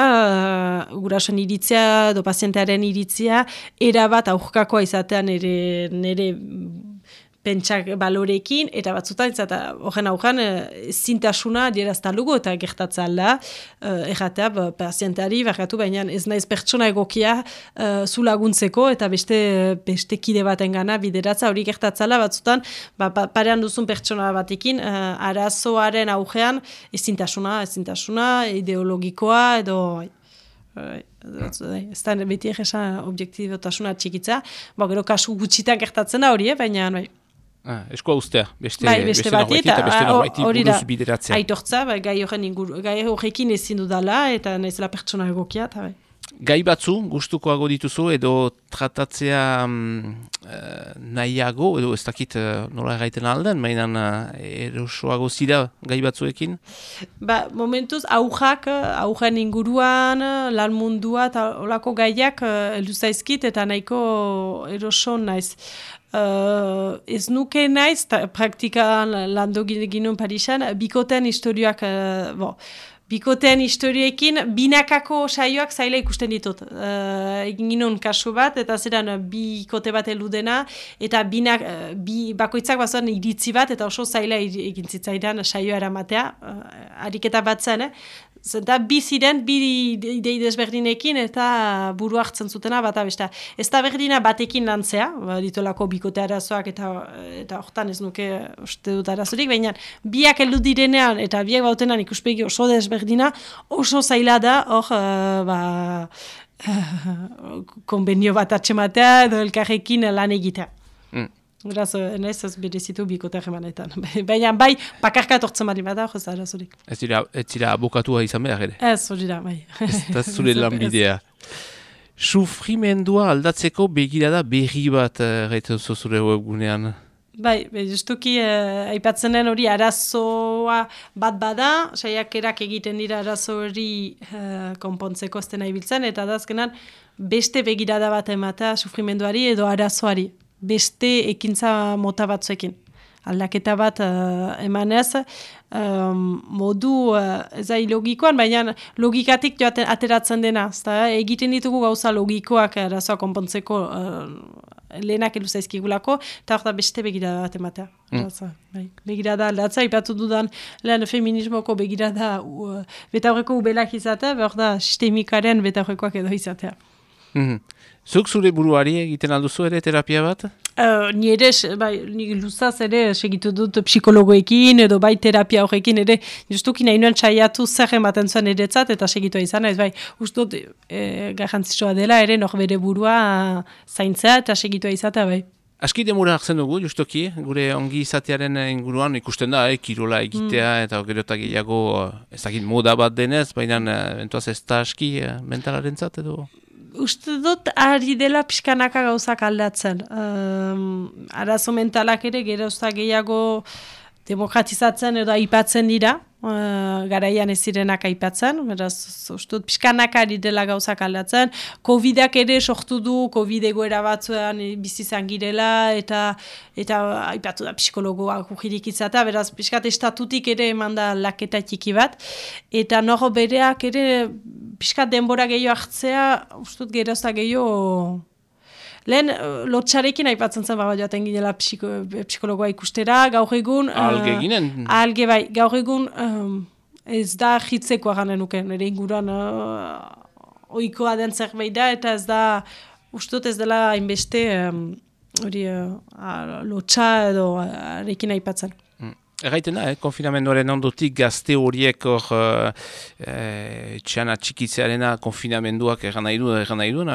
uh, gurasoen iritzia edo pazientearen iritzia, erabat aurkakoa izatean nere, nere pentsak balorekin, eta batzutan, eta horren aujan, e, zintasuna dieraztalugu eta gertatza alda, e, erratea, pazientari, barkatu, baina ez naiz pertsona egokia e, zu laguntzeko, eta beste, beste kide baten gana bideratza hori gertatzala, batzutan, ba, parean duzun pertsona batekin, e, arazoaren augean, ez zintasuna, ez zintasuna, ideologikoa, edo... Ez da beti egesan objektibotasuna txikitza. Ba, gero kasu gutxitan gertatzen da hori, eh? baina bai, Ah, eskoa ustea, beste, bai, beste, beste bati, eta beste norbaiti buruz bideratzea. Aitortza, bai, gai horrekin ezin dudala, eta naizela pertsona egokia, eta bai. Gai batzu, gustukoago dituzu, edo tratatzea um, nahiago, edo ez dakit uh, nola gaiten alden, mainan uh, erosoago zira gai batzuekin? Ba, momentuz, aujak, aujan inguruan, lan mundua, eta olako gaiak uh, eluzaizkit, eta nahiko eroso naiz. Uh, ez nuke naiz, ta, praktikan lando ginuen Parisan, bikoten historioak, uh, bo, bikoten historioekin binakako saioak zaila ikusten ditut. Uh, egin ginuen kasu bat, eta zeran bikote bat eludena, eta binak, uh, bi, bakoitzak bazuan iritzi bat, eta oso zaila egin zitzaidan saioa eramatea, uh, ariketa bat zen, eh? Zenta bi ziren, bi idei desberdinekin eta buru hartzen zutena bat abesta. Ez da berdina batekin lantzea, ba, ditolako bikote arazoak eta eta hortan ez nuke uste dut arazorik, baina biak heldu direnean eta biak bautenan ikuspegi oso desberdina, oso zaila da hor, uh, ba, uh, konbenio bat atxematea edo elkarrekin lan egitea. Beraz, naiz ez berezitu bikote emanetan. Baina bai, bakarka etortzen bali bada, ez da, arazorik. Ez dira, ez dira abokatua izan behar ere? Ez, hori da, bai. Ez da zure lanbidea. Sufrimendua aldatzeko begirada berri bat gaitu uh, zure webgunean? Bai, bai justuki, eh, aipatzen den hori arazoa bat bada, saiakerak egiten dira arazo hori eh, konpontzeko ez ibiltzen, eta dazkenan beste begirada bat ematea sufrimenduari edo arazoari beste ekintza mota batzuekin. Aldaketa bat uh, emanez, um, modu uh, ez logikoan, baina logikatik joaten ateratzen dena. Zta, egiten ditugu gauza logikoak arazoa konpontzeko uh, lehenak eluzaizkigulako, eta hor da beste begirada bat ematea. Mm. Bai. Begirada aldatza, ipatu dudan lehen feminismoko begirada uh, betaurreko ubelak izatea, behar da sistemikaren betaurrekoak edo izatea. Mm Zuk zure buruari egiten alduzu ere terapia bat? Uh, ni ere, bai, ni luzaz ere segitu dut psikologoekin edo bai terapia horrekin ere justuki nahi nuen txaiatu zer ematen zuen eretzat eta segitu izan ez bai ustot e, garrantzitsua dela ere nor bere burua zaintzea eta segitu izatea bai. Aski demura hartzen dugu, justoki, gure ongi izatearen inguruan ikusten da, eh, kirola egitea mm. eta gero eta gehiago ez dakit moda bat denez, baina entuaz ez da aski mentalaren zat edo? Uste dut ari dela pixkanaka gauzak aldatzen. Um, arazo mentalak ere gero gehiago demokratizatzen edo aipatzen dira, uh, garaian ez zirenak aipatzen, beraz, ustut, pixkanak ari dela gauzak aldatzen, COVIDak ere sortu du, COVID egoera batzuean bizizan girela, eta eta aipatu da psikologoak ujirik izata, beraz, pixkat estatutik ere eman da laketa txiki bat, eta noro bereak ere pixkat denbora gehiago hartzea, ustut gerozta gehiago... Lehen, uh, lotxarekin aipatzen zen, baba joaten ginela psiko, psikologoa ikustera, gaur egun... Uh, alge ginen? Alge bai, gaur egun um, ez da jitzeko aganen nuke, nire inguruan uh, oikoa den zerbait da, eta ez da, ustut ez dela hainbeste um, hori uh, lotxa edo arekin aipatzen. Erraiten da, eh? konfinamenduaren ondotik gazte horiek hor uh, e, txana txikitzearena konfinamenduak erran nahi du, erran nahi du,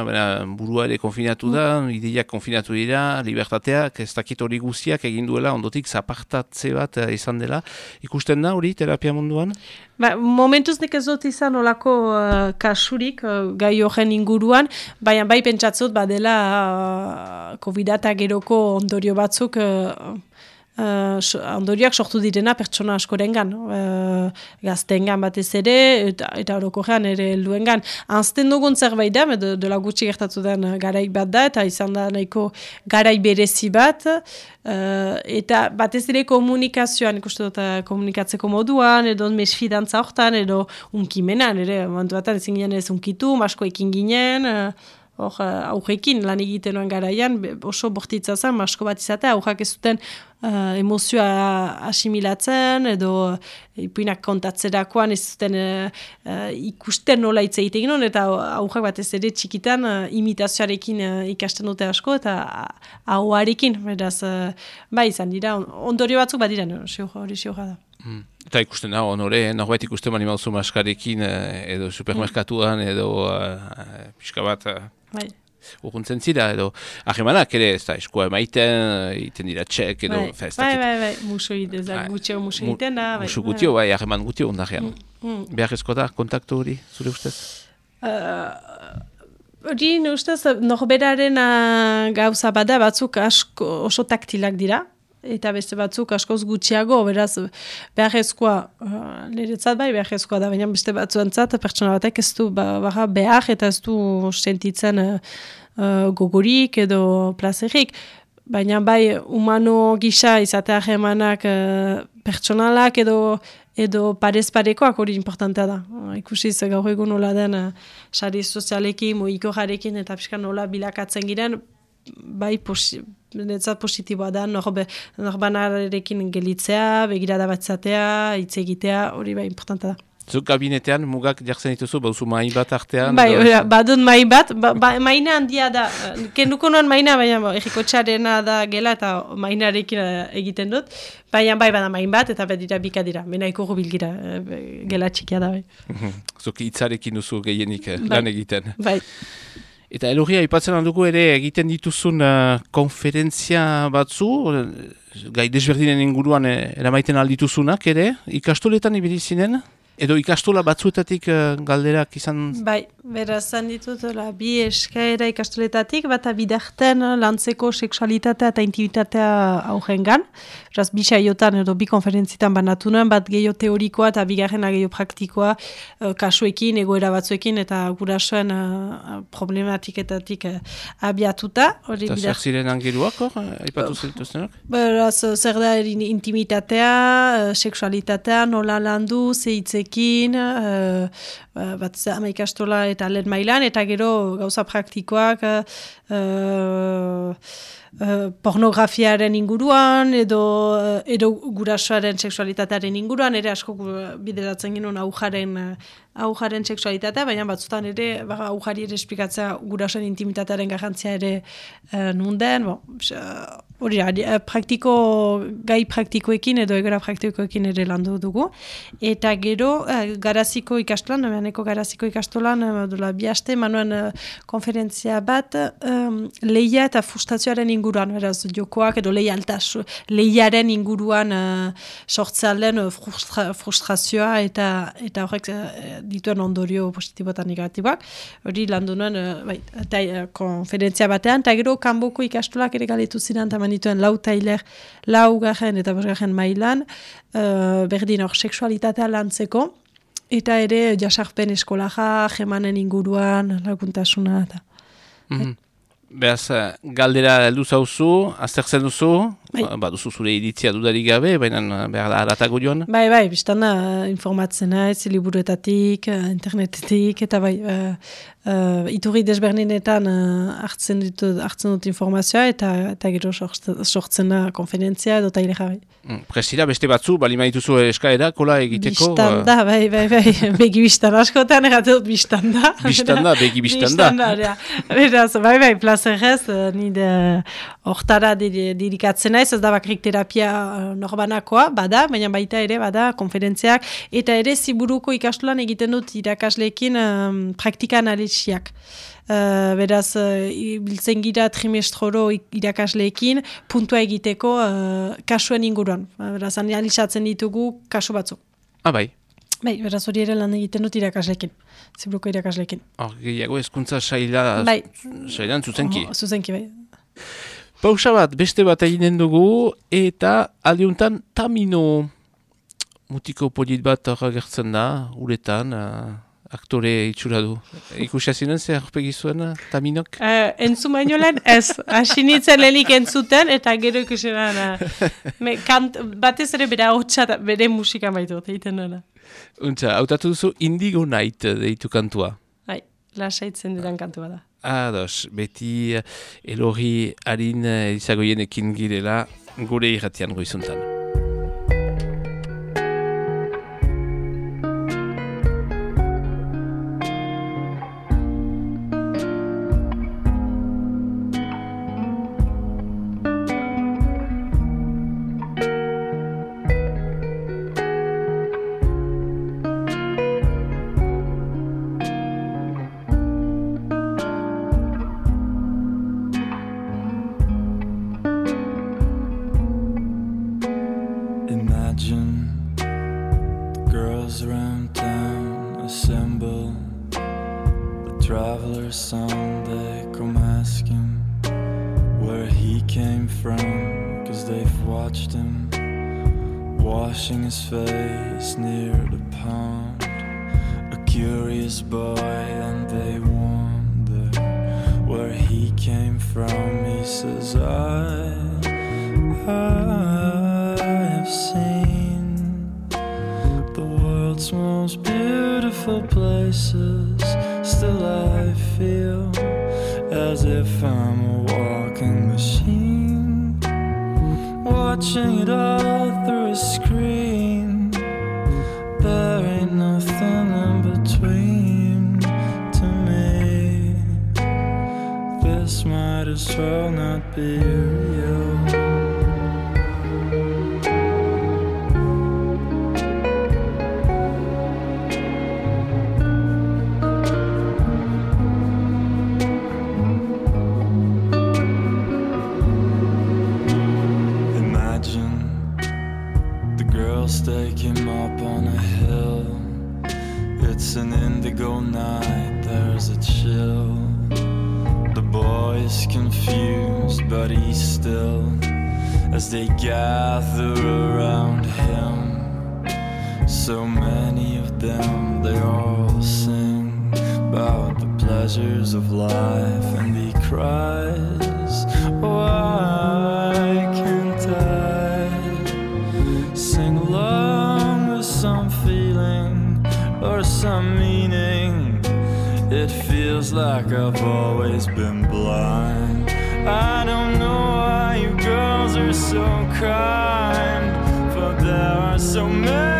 burua ere konfinatu da, mm. ideiak konfinatu dira, libertateak, ez dakit hori guziak egin duela, ondotik zapartatze bat uh, izan dela. Ikusten da hori terapia munduan? Ba, momentuz nik ez dut izan olako uh, kasurik uh, gai horren inguruan, baina bai pentsatzot badela uh, COVID-a geroko ondorio batzuk uh, Uh, ondoriak sortu direna pertsona askorengan uh, gaztengan batez ere eta, eta orokorrean ere helduengan. Anzten dugun zerbait da dola gutxi gertatu den garai bat da eta izan da nahiko garai berezi bat. Uh, eta batez ere komunikazioan ikustu dut komunikatzeko moduan edo mesfidantza hortan edo unkimenan ere mantu bat ezin ginen ez unkitu masko ekin ginen hor uh, aurrekin lan egiten nuen garaian, oso bortitza zen, masko bat izatea, aurrak ez zuten uh, emozioa asimilatzen, edo ipuinak kontatzerakoan ez zuten uh, ikusten nola hitz egiten eta aurrak bat ez ere txikitan uh, imitazioarekin uh, ikasten dute asko, eta hauarekin, beraz, uh, bai izan dira, ondorio batzuk bat dira, hori da. Hmm. Eta ikusten da, onore, eh? norbait ikusten mani mauzu maskarekin, edo supermerkatuan, edo uh, pixka bat, Bai. Urruntzen zira, edo, ahemanak ere, ez da, eskua emaiten, iten dira txek, edo, bai. festak. Bai, bai, bai, muso idezak, bai. gutxeo muso iten da. Bai. Muso gutxeo, bai, aheman gutxeo, ondarean. Mm, mm. Da, kontaktu hori, zure ustez? Uh, hori, ustez, norberaren uh, gauza bada batzuk asko oso taktilak dira eta beste batzuk askoz gutxiago, beraz, beharrezkoa, uh, bai beharrezkoa da, baina beste batzuentzat pertsona batek ez du ba, behar eta ez du sentitzen uh, gogorik edo plazerik. Baina bai, humano gisa izatea jemanak uh, pertsonalak edo edo parez parekoak hori importantea da. Ikusi ze gaur egun nola den uh, sari sozialekin, moiko jarekin eta pixka nola bilakatzen giren, bai posi, netzat positiboa da, norbanarekin gelitzea, begirada batzatea, hitz egitea, hori bai importanta da. Zuk gabinetean mugak jartzen dituzu, bauzu mai bat artean? Bai, ora, badun mai bat, ba, ba, maina handia da, kenduko nuen maina, baina erriko txarena da gela eta mainarekin eh, egiten dut, baina bai bada main bat eta bedira bika dira, mena ikurru bilgira eh, gela txikia da bai. Zuk hitzarekin duzu gehienik eh, bai. lan egiten. Bai. Eta elogia, ipatzen handuko ere egiten dituzun uh, konferentzia batzu, gai desberdinen inguruan eramaiten aldituzunak ere, ikastoletan ibili zinen? Edo ikastola batzuetatik uh, galderak izan... Bai, beraz, zan ditut, la, bi eskaera ikastoletatik, bat abidarten lantzeko seksualitatea eta intimitatea aurrengan. Beraz, bi saiotan edo bi konferentzitan banatu nuen, bat gehiago teorikoa eta bigarrena gehiago praktikoa uh, kasuekin, egoera batzuekin eta gurasoen uh, problematiketatik uh, abiatuta. Eta zer ziren angeluak hor, haipatu zituztenak? Beraz, zer da intimitatea, seksualitatea, nola landu, zehitze horrekin, uh, uh, bat ama ikastola eta lehen mailan, eta gero gauza praktikoak, uh, uh, pornografiaren inguruan, edo, edo gurasoaren seksualitatearen inguruan, ere asko bideratzen genuen aujaren, aujaren seksualitatea, baina batzutan ere, baga, aujari ere esplikatzea gurasoen intimitatearen garrantzia ere uh, nunden, bon, hori eh, praktiko, gai praktikoekin edo egora praktikoekin ere landu dugu. Eta gero, garaziko ikastolan, emaneko garaziko ikastolan, uh, dola bihaste, manuan konferentzia bat, um, leia eta frustrazioaren inguruan, beraz, jokoak edo leia altas, leiaren inguruan uh, sortzealen frustra, frustrazioa eta eta horrek dituen ondorio positibotan negatiboak. Hori landu nuen, bai, konferentzia batean, eta gero, kanboko ikastolak ere galetu ziren, dituen lau tailer, lau garen eta bosgarren mailan, uh, berdin hor seksualitatea lantzeko, eta ere jasarpen eskolaja, jemanen inguruan, laguntasuna. Mm -hmm. Beaz, galdera heldu zauzu, aztertzen duzu, bai. ba, duzu zure iritzia dudarik gabe, baina behar da aratago joan? Bai, bai, biztan da, informatzen naiz, liburuetatik, internetetik, eta bai, uh, iturri desberdinetan uh, hartzen, ditu, hartzen dut informazioa eta eta gero sortzen da konferentzia edo taile jarri. Mm, Presira, beste batzu, bali maituzu eskaera, kola egiteko? Bistan da, uh... bai, bai, bai, begi bistan askotan egate dut bistan da. Bistan da, begi bistan da. Beraz, bai, bai, plazerrez, uh, nire hortara dirikatzen naiz, ez da bakrik terapia norbanakoa, bada, baina baita ere, bada, konferentziak, eta ere ziburuko ikastolan egiten dut irakaslekin um, praktika analiziak. Uh, beraz, uh, biltzen gira trimestroro irakasleekin, puntua egiteko uh, kasuen inguruan. Beraz, analizatzen ditugu kasu batzuk. Ah, bai. Bai, beraz hori ere lan egiten dut irakasleekin. Ziburuko irakasleekin. Hor, gehiago ezkuntza saila, bai. sailan zuzenki. Oh, zuzenki, bai. Pausa bat, beste bat eginen dugu, eta aldiuntan tamino mutiko polit bat gertzen da, uretan, aktore itxura du. Ikusia zinen ze harpegi zuen, taminok? Uh, entzu baino lehen, ez. Asinitzen lehenik entzuten, eta gero ikusen kant, batez ere bere hotxa, bere musika baitu, egiten dena. Untza, hautatu duzu Indigo Night deitu kantua. Lasaitzen dudan kantua da. Ados, beti elori harin izagoienekin girela gure irratian goizuntan. watching it all through a screen. There ain't nothing in between to me. This might as well not be. everybody still as they gather around him. So many of them, they all sing about the pleasures of life and he cries, Why can't I sing along with some feeling or some meaning? It feels like I've always been blind. I don't so kind, but there are so many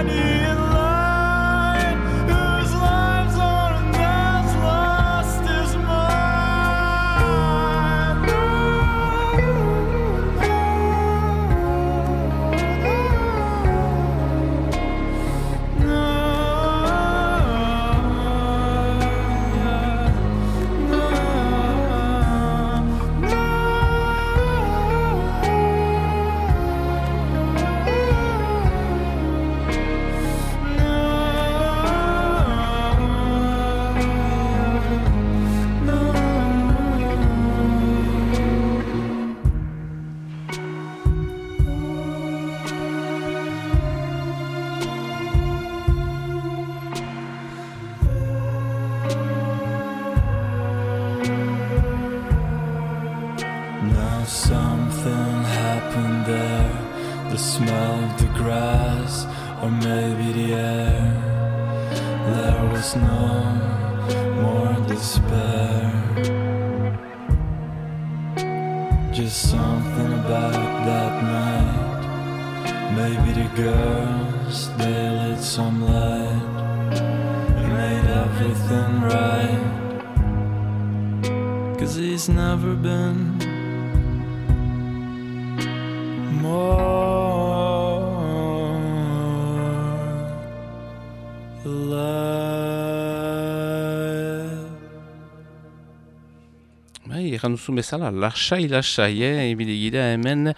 Bai, egan duzu bezala, lasai, lasai, eh? Ebile gira hemen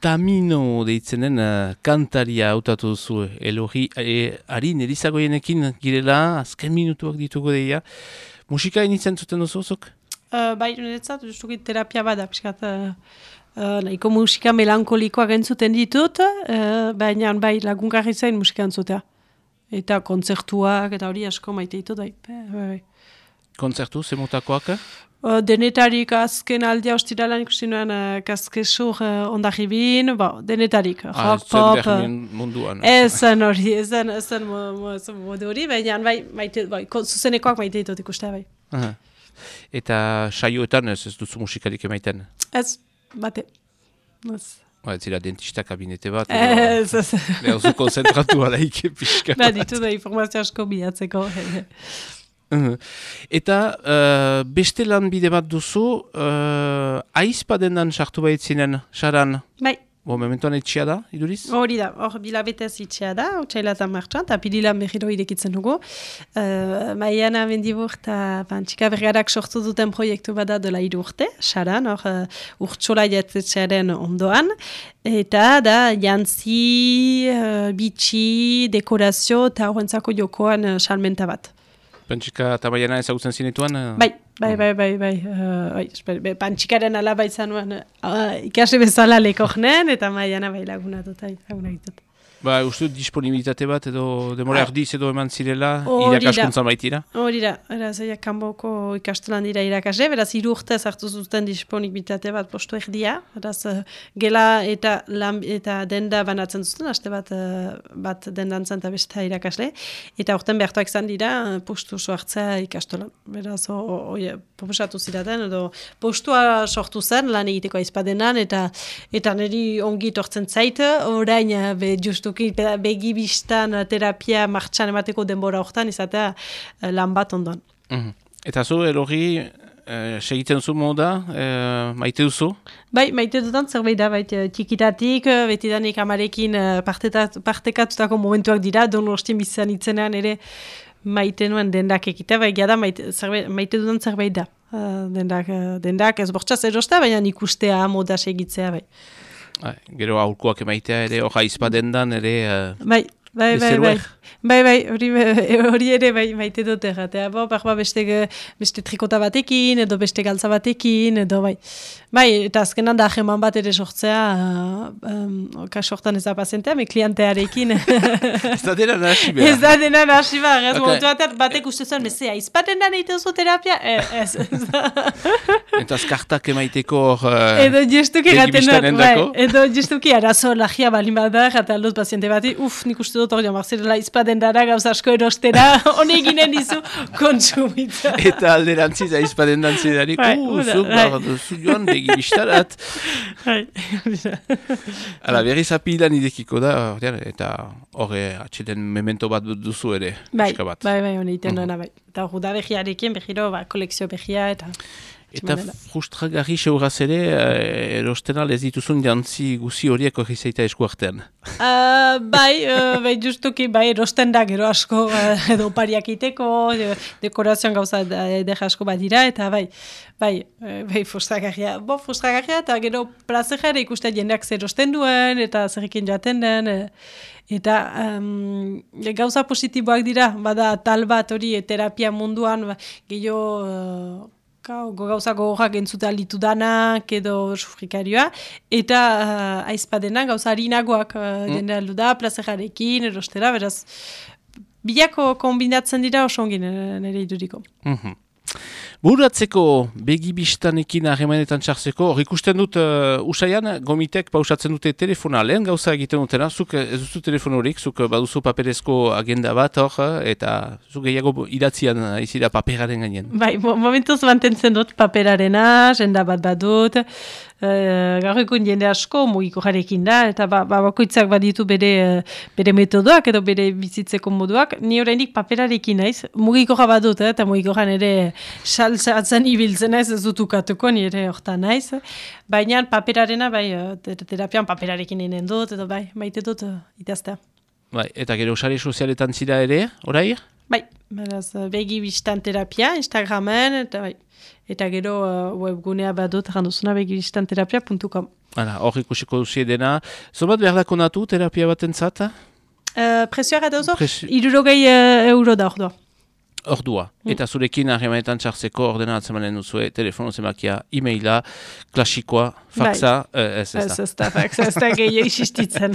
Tamino deitzenen uh, kantaria hautatu duzu Elori, e, harin erizagoienekin girela, azken minutuak dituko deia. Musika initzen zuten duzu zuk? Uh, bai, niretzat, justuki terapia bada, piskat, uh, uh, nahiko musika melankolikoak entzuten ditut, uh, baina bai lagungarri zain musika entzutea. Eta kontzertuak, eta hori asko maite ditut, bai. bai, bai. Kontzertu, zemotakoak? Uh, denetarik azken aldia ostiralan ikusi nuen uh, kaskesur uh, ondarribin, ba, denetarik, Ah, rock, zen pop, munduan. Ezen hori, ezen, ezen mo- mo- ezen modu hori, baina bai, maite, bai, ko- zuzenekoak maite ditut ikustea, bai. Eta saioetan ez, ez duzu musikarik emaiten. Ez, bate. Ez, Ba, ez zira dentista kabinete bat. ez, ez. Behar zu konzentratu alaik pixka. Ba, ditu da informazio asko bilatzeko. Eta uh, beste lan bide bat duzu, uh, aizpadendan sartu baitzinen, saran, bai, bo, mementoan etxia da, iduriz? hori da, hor bilabetez itxea da, utxaila eta martxan, eta pililan berriro irekitzen dugu. Uh, Maiana bendibur eta pantxika bergarak sortu duten proiektu bada dela hiru urte, saran, hor uh, urtsola jatetxearen ondoan, eta da jantzi, uh, bitxi, dekorazio eta horrentzako jokoan uh, salmenta bat. Pentsika eta baiana ezagutzen zinetuan? eh? Bai, bai, bai, bai, bai, uh, bai, esper, be, pantxikaren alaba izan nuen, uh, ikase bezala lekornen, eta maiana bai lagunatuta, laguna ditut. Ba, uste dut disponibilitate bat edo demora Ah. erdiz edo eman zirela, Hori da. irakaskuntza baitira. Hori da, era, zeiak kanboko ikastolan dira irakasle, beraz hiru urte hartu zuten disponibilitate bat postu erdia, beraz gela eta lan, eta denda banatzen zuten, aste bat eh, bat dendantzen eta beste irakasle, eta urten behartuak izan dira eh, postu oso hartzea ikastolan. Beraz, oie, proposatu ziraten, edo postua sortu zen lan egiteko aizpadenan, eta eta niri ongi tortzen zait, orain eh, be, justuki peda- begi bistan eh, terapia martxan emateko denbora hortan izatea eh, lan bat ondoan. Mhm. Eta zu, Elorri, eh, segitzen zu moda, eh, maite duzu? Bai, maite dudan zerbait da, bai, txikitatik, betidanik amarekin partekatutako momentuak dira, donostin bizan itzenean ere maite nuen dendak ekitea, bai, gada maite, zerbait, maite dudan zerbait da. Eh, dendak, eh, dendak ez bortxaz erosta, baina ikustea, moda segitzea, bai. Bai, gero aurkoak emaitea ere, hor aizpadendan ere... eh, Bai, bai, bai, bai? Bai, bai, hori, hori ere bai maite dut erratea, bo, barba beste, ge- beste trikota batekin, edo beste galtza batekin, edo bai. Bai, eta azkenan da aheman bat ere sortzea, uh, um, kasortan ez da pazientea, me klientearekin. Ez da dena nahasi ez behar. da dena nasi ba, ez Ok. momentu batean batek uste zuen, bezea, izpaten da nahi duzu terapia? Eh, ez, ez da. Eta azkartak emaiteko hor... eh, Edo justuki begi gaten bai. Edo justuki arazo lagia balin bat da, eta aldut paziente bati, uf, nik uste dut hori jamar zirela aizpaden dara gauz asko erostera, hone ginen dizu kontsumitza. Eta alderantziz aizpaden dantzidarik, Bai, uh, bai. bar duzu joan begi bistarat. Bai, Ala, berriz apilan idekiko da, ordean, eta horre atxeden memento bat duzu ere, bai, bat. bai, bai, hone iten duena, bai. Eta juda behiarekin, behiro, ba, kolekzio behia, eta... Eta frustragarri seuraz ere, eh, erostenal ez dituzun jantzi guzi horiek hori zeita esku artean. Uh, bai, uh, bai, justuki, bai, erosten da gero asko, uh, edo pariak iteko, de, dekorazioan gauza edera asko bat dira, eta bai, bai, eh, bai, frustragarria. Bo, frustragarria, eta gero plazera ere ikusten jendeak zer erosten duen, eta zerrekin jaten den, eh, eta um, gauza positiboak dira, bada tal bat hori eh, terapia munduan, ba, gehiago, uh, Gau, go gauza gogorrak entzuta litu danak edo sufrikarioa, eta uh, aizpadena gauza harinagoak uh, Mm. jende aldu da, plazerarekin, erostera, beraz, bilako kombinatzen dira oso ongi nire, iduriko. Mhm. Buratzeko begibistanekin harremanetan txartzeko, hor ikusten dut uh, usaian, gomitek pausatzen dute telefona, lehen gauza egiten dutena, zuk eh, ez duzu telefonorik, zuk eh, baduzu paperezko agenda bat hor, eta zuk gehiago idatzian izira paperaren gainen. Bai, mo momentuz mantentzen dut paperarena, jenda bat badut, uh, gaur jende asko mugiko jarekin da, eta ba, ba, bakoitzak baditu bere, bere metodoak edo bere bizitzeko moduak, ni oraindik paperarekin naiz, mugiko ja badut, eh, eta mugiko jan ere saltzatzen ibiltzen ez dut ukatuko, ni ere hortan naiz, baina paperarena, bai, eh, ter- terapian paperarekin inen dut, edo bai, maite dut uh, idaztea. Bai, eta gero sare sozialetan zira ere, orai? Bai, beraz, eh, begi bistan terapia, Instagramen, eta bai, eta gero uh, webgunea badut, janduzuna begibistanterapia.com. Hala, hor ikusiko duzie dena. Zobat behar dako natu terapia baten zata? Uh, Presioa gata oso? Presio- Irurogei uh, euro da ordua. Ordua. Eta zurekin harremanetan txartzeko ordena atzemanen duzue, telefono zemakia, e-maila, klasikoa, faxa, eh, ez ez Ez da. ez da, fax, ez da gehiago isistitzen.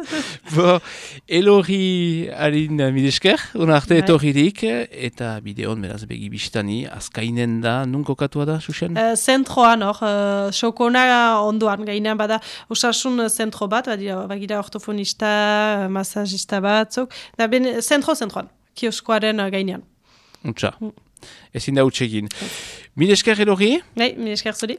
Bo, elorri harin midesker, una arte Bai. etorririk, eta bideon beraz begi bistani, azkainen da, nun kokatua da, Susen? Uh, zentroan hor, uh, sokona ondoan, gainean bada osasun zentro bat, badira, bagira ortofonista, masajista batzuk, da ben, zentro zentroan, kioskoaren gainean. Untxa. Ezin da utxegin. Midesker elorri, Bai, mi esker zuri.